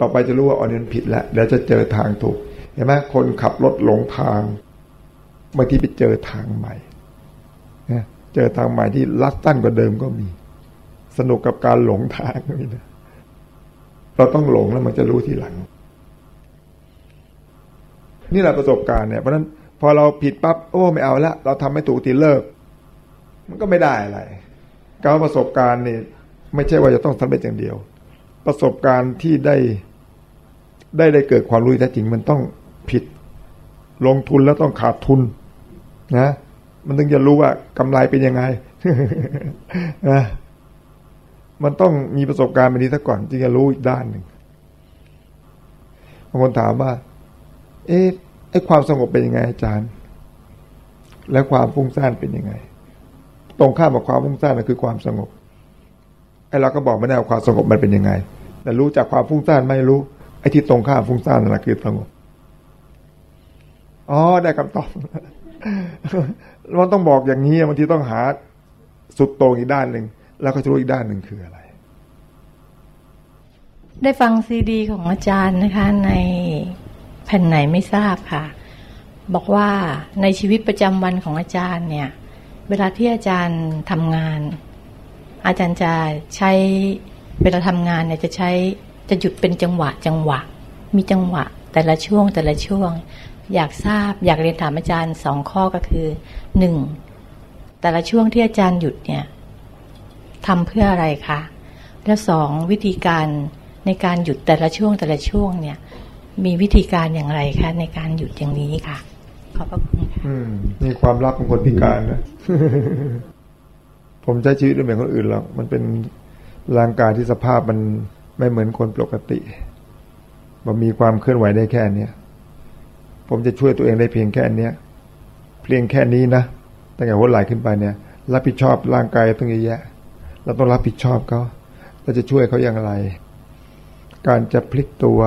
ต่อไปจะรู้ว่าอ๋อนี่มันผิดแล้วเดี๋ยวจะเจอทางถูกเห็นไหมคนขับรถหลงทางบางทีไปเจอทางใหม่นะเจอทางใหม่ที่ลัดสั้นกว่าเดิมก็มี สนุกกับการหลงทางนี่นะเราต้องหลงแล้วมันจะรู้ทีหลัง นี่แหละประสบการณ์เนี่ยเพราะฉะนั้นพอเราผิดปั๊บโอ้ไม่เอาละเราทำไม่ถูกทีเลิก มันก็ไม่ได้อะไรการประสบการณ์นี่ ไม่ใช่ว่าจะต้องสำเร็จอย่างเดียว ประสบการณ์ที่ได้ได้ได้เกิดความรู้แท้จริงมันต้องผิด ลงทุนแล้วต้องขาดทุนนะมันถึงจะรู้ว่ากำไรเป็นยังไงนะมันต้องมีประสบการณ์แบบนี้ซะก่อนจึงจะรู้อีกด้านหนึ่งบางคนถามว่า เอ๊ะไอ้ความสงบเป็นยังไงอาจารย์ และความฟุ้งซ่านเป็นยังไง ตรงข้ามกับความฟุ้งซ่านคือความสงบ เราก็บอกไม่ได้ว่าความสงบมันเป็นยังไง แต่รู้จากความฟุ้งซ่านไม่รู้ไอ้ที่ตรงข้ามฟุ้งซ่านนั่นแหละคือสงบอ๋อได้คำตอบมันต้องบอกอย่างนี้บางทีต้องหาสุดโต่งอีกด้านหนึ่งแล้วก็จะรู้อีกด้านหนึ่งคืออะไร ได้ฟังซีดี ของอาจารย์นะคะ ในแผ่นไหนไม่ทราบค่ะ บอกว่าในชีวิตประจำวันของอาจารย์เนี่ย เวลาที่อาจารย์ทำงาน อาจารย์จะใช้เวลาทำงานเนี่ยจะใช้จะหยุดเป็นจังหวะจังหวะ มีจังหวะ แต่ละช่วงแต่ละช่วง อยากทราบอยากเรียนถามอาจารย์สองข้อก็คือหนึ่งแต่ละช่วงที่อาจารย์หยุดเนี่ยทำเพื่ออะไรคะและสองวิธีการในการหยุดแต่ละช่วงแต่ละช่วงเนี่ย มีวิธีการอย่างไรคะในการหยุดอย่างนี้ค่ะ ขอบพระคุณค่ะอืมนี่ความลับของคนพิการนะ ผมใช้ชีวิตไม่เหมือนคนอื่นหรอกมันเป็นร่างกายที่สภาพมันไม่เหมือนคนปกติมันมีความเคลื่อนไหวได้แค่เนี้ยผมจะช่วยตัวเองได้เพียงแค่เนี้ยเพียงแค่นี้นะตั้งแต่หัวไหล่ขึ้นไปเนี่ยรับผิดชอบร่างกายต้องเยอะแยะเราต้องรับผิดชอบเขาเราจะช่วยเขาอย่างไร การจะพลิกตัว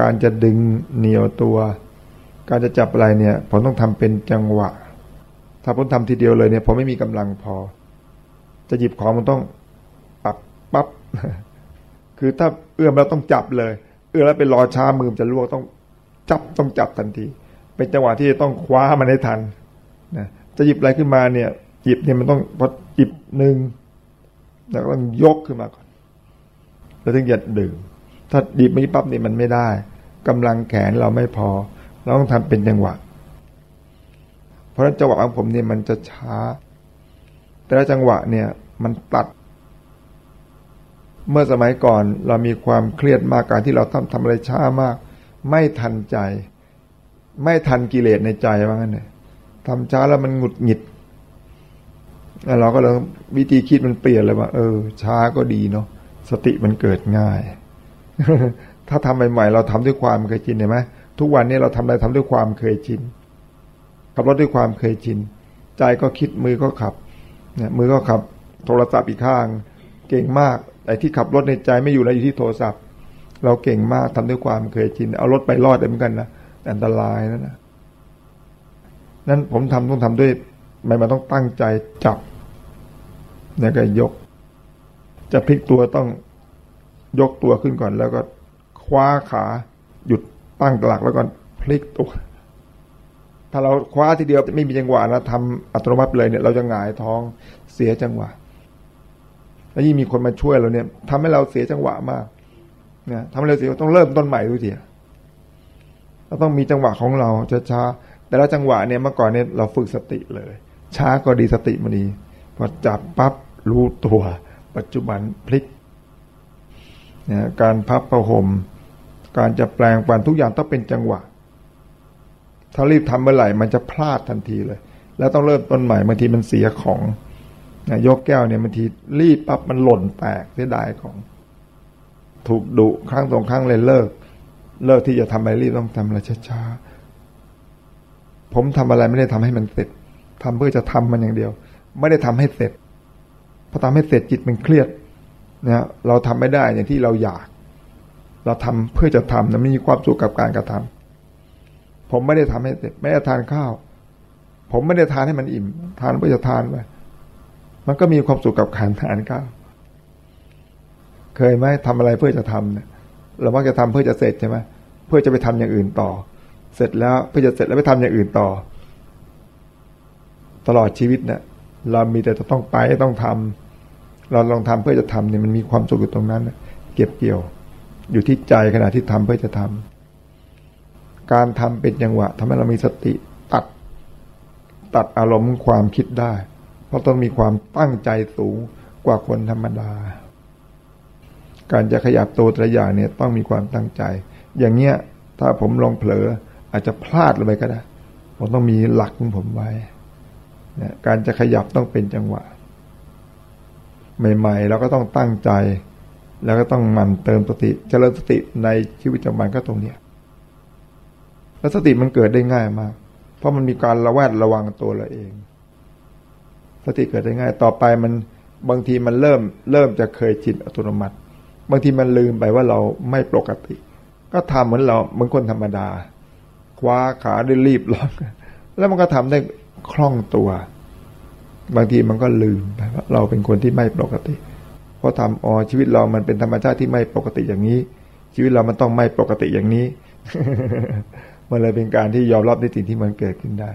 การจะดึงเหนียวตัว การจะจับอะไรเนี่ยผมต้องทำเป็นจังหวะ ถ้าผมทำทีเดียวเลยเนี่ยผมไม่มีกำลังพอ จะหยิบของมันต้องปับปับ๊บคือถ้าเอื้อมแล้วต้องจับเลย เอื้อมแล้วไปรอช้ามือมันจะลวกต้องจับต้องจับทันที เป็นจังหวะที่จะต้องคว้ามันให้ทันนะจะหยิบอะไรขึ้นมาเนี่ย หยิบเนี่ยมันต้องพอหยิบหนึ่งแล้วก็ต้องยกขึ้นมาก่อนแล้วถึงจะดึงถ้าหยิบไม่ปั๊บเนี่ยมันไม่ได้กำลังแขนเราไม่พอ เราต้องทำเป็นจังหวะ ราะนั้นจังหวะของผมเนี่ยมันจะช้า แต่ละจังหวะเนี่ยมันตัด เมื่อสมัยก่อนเรามีความเครียดมากการที่เราทำทำอะไรช้ามาก ไม่ทันใจ ไม่ทันกิเลสในใจว่างั้นเนี่ยทำช้าแล้วมันหงุดหงิดแล้วเราก็เลยวิธีคิดมันเปลี่ยนเลยว่า เออ ช้าก็ดีเนาะสติมันเกิดง่าย ถ้าทำใหม่ๆเราทำด้วยความเคยชินเห็นไหมทุกวันนี้เราทำอะไรทำด้วยความเคยชิน ขับรถด้วยความเคยชิน ใจก็คิดมือก็ขับเนี่ยมือก็ขับโทรศัพท์อีกข้าง เก่งมากไอ้ที่ขับรถในใจไม่อยู่แล้วอยู่ที่โทรศัพท์ เราเก่งมากทำด้วยความเคยชิน เอารถไปรอดเหมือนกันนะอันตรายนะนะนั้นผมทำต้องทำด้วยไม่มาต้องตั้งใจจับแล้วก็ยก จะพลิกตัวต้องยกตัวขึ้นก่อนแล้วก็คว้าขาหยุดตั้งหลักแล้วก็พลิกตัว ถ้าเราคว้าทีเดียวไม่มีจังหวะนะทำอัตโนมัติเลยเนี่ยเราจะหงายท้องเสียจังหวะ แล้วยิ่งมีคนมาช่วยเราเนี่ยทำให้เราเสียจังหวะมากนี่ยทำให้เราเสียต้องเริ่มต้นใหม่ด้วยทีเราต้องมีจังหวะของเราช้าๆแต่ละจังหวะเนี่ยเมื่อก่อนเนี่ยเราฝึกสติเลย ช้าก็ดีสติมันดีพอจับปั๊บรู้ตัว ปัจจุบันพลิกนี่ยการพับประหมการจะแปลงปันทุกอย่างต้องเป็นจังหวะ ถ้ารีบทำเมื่อไหร่มันจะพลาดทันทีเลย แล้วต้องเริ่มต้นใหม่บางทีมันเสียของนะยกแก้วเนี่ยบางทีรีบปั๊บมันหล่นแตกเสียดายของ ถูกดุครั้งสองครั้งเลยเลิก เลิกที่จะทำอะไรรีบต้องทำอะไรช้าๆผมทำอะไรไม่ได้ทำให้มันเสร็จทำเพื่อจะทำมันอย่างเดียว ไม่ได้ทำให้เสร็จพอทำให้เสร็จจิตมันเครียดนะเราทำไม่ได้อย่างที่เราอยาก เราทำเพื่อจะทำนะมีความสุขกับการกระทำ ผมไม่ได้ทำให้เสร็จไม่ได้ทานข้าว ผมไม่ได้ทานให้มันอิ่ม ทานเพื่อจะทานไปมันก็มีความสุขกับการทานข้าว เคยไหมทำอะไรเพื่อจะทำเนี่ยเรามักจะทำเพื่อจะเสร็จใช่ไหมเพื่อจะไปทำอย่างอื่นต่อ เสร็จแล้วเพื่อจะเสร็จแล้วไปทำอย่างอื่นต่อ ตลอดชีวิตเนี่ยเรามีแต่จะต้องไปต้องทำเราลองทำเพื่อจะทำเนี่ยมันมีความสุขอยู่ตรงนั้น เก็บเกี่ยว อยู่ที่ใจขณะที่ทำเพื่อจะทำ การทำเป็นจังหวะทำให้เรามีสติตัด ตัดอารมณ์ความคิดได้ เพราะต้องมีความตั้งใจสูงกว่าคนธรรมดา การจะขยับตัวแต่ละอย่างเนี่ยต้องมีความตั้งใจ อย่างเงี้ยถ้าผมลองเผลออาจจะพลาดลงไปก็ได้ ผมต้องมีหลักของผมไว้นะการจะขยับต้องเป็นจังหวะ ใหม่ๆเราก็ต้องตั้งใจ แล้วก็ต้องมันเติมสติเจริญสติในชีวิตประจำวันก็ตรงเนี้ย แล้วสติมันเกิดได้ง่ายมาก เพราะมันมีการระแวดระวังตัวเราเอง สติเกิดได้ง่าย ต่อไปมันบางทีมันเริ่มเริ่มจะเคยชินอัตโนมัติ บางทีมันลืมไปว่าเราไม่ปกติ ก็ทำเหมือนเราเหมือนคนธรรมดา คว้าขาได้รีบร้อนแล้วมันก็ทำได้คล่องตัว บางทีมันก็ลืมไปว่าเราเป็นคนที่ไม่ปกติเพราะทำอ๋อชีวิตเรามันเป็นธรรมชาติที่ไม่ปกติอย่างนี้ ชีวิตเรามันต้องไม่ปกติอย่างนี้ มันเลยเป็นการที่ยอมรับในสิ่งที่มันเกิดขึ้นได้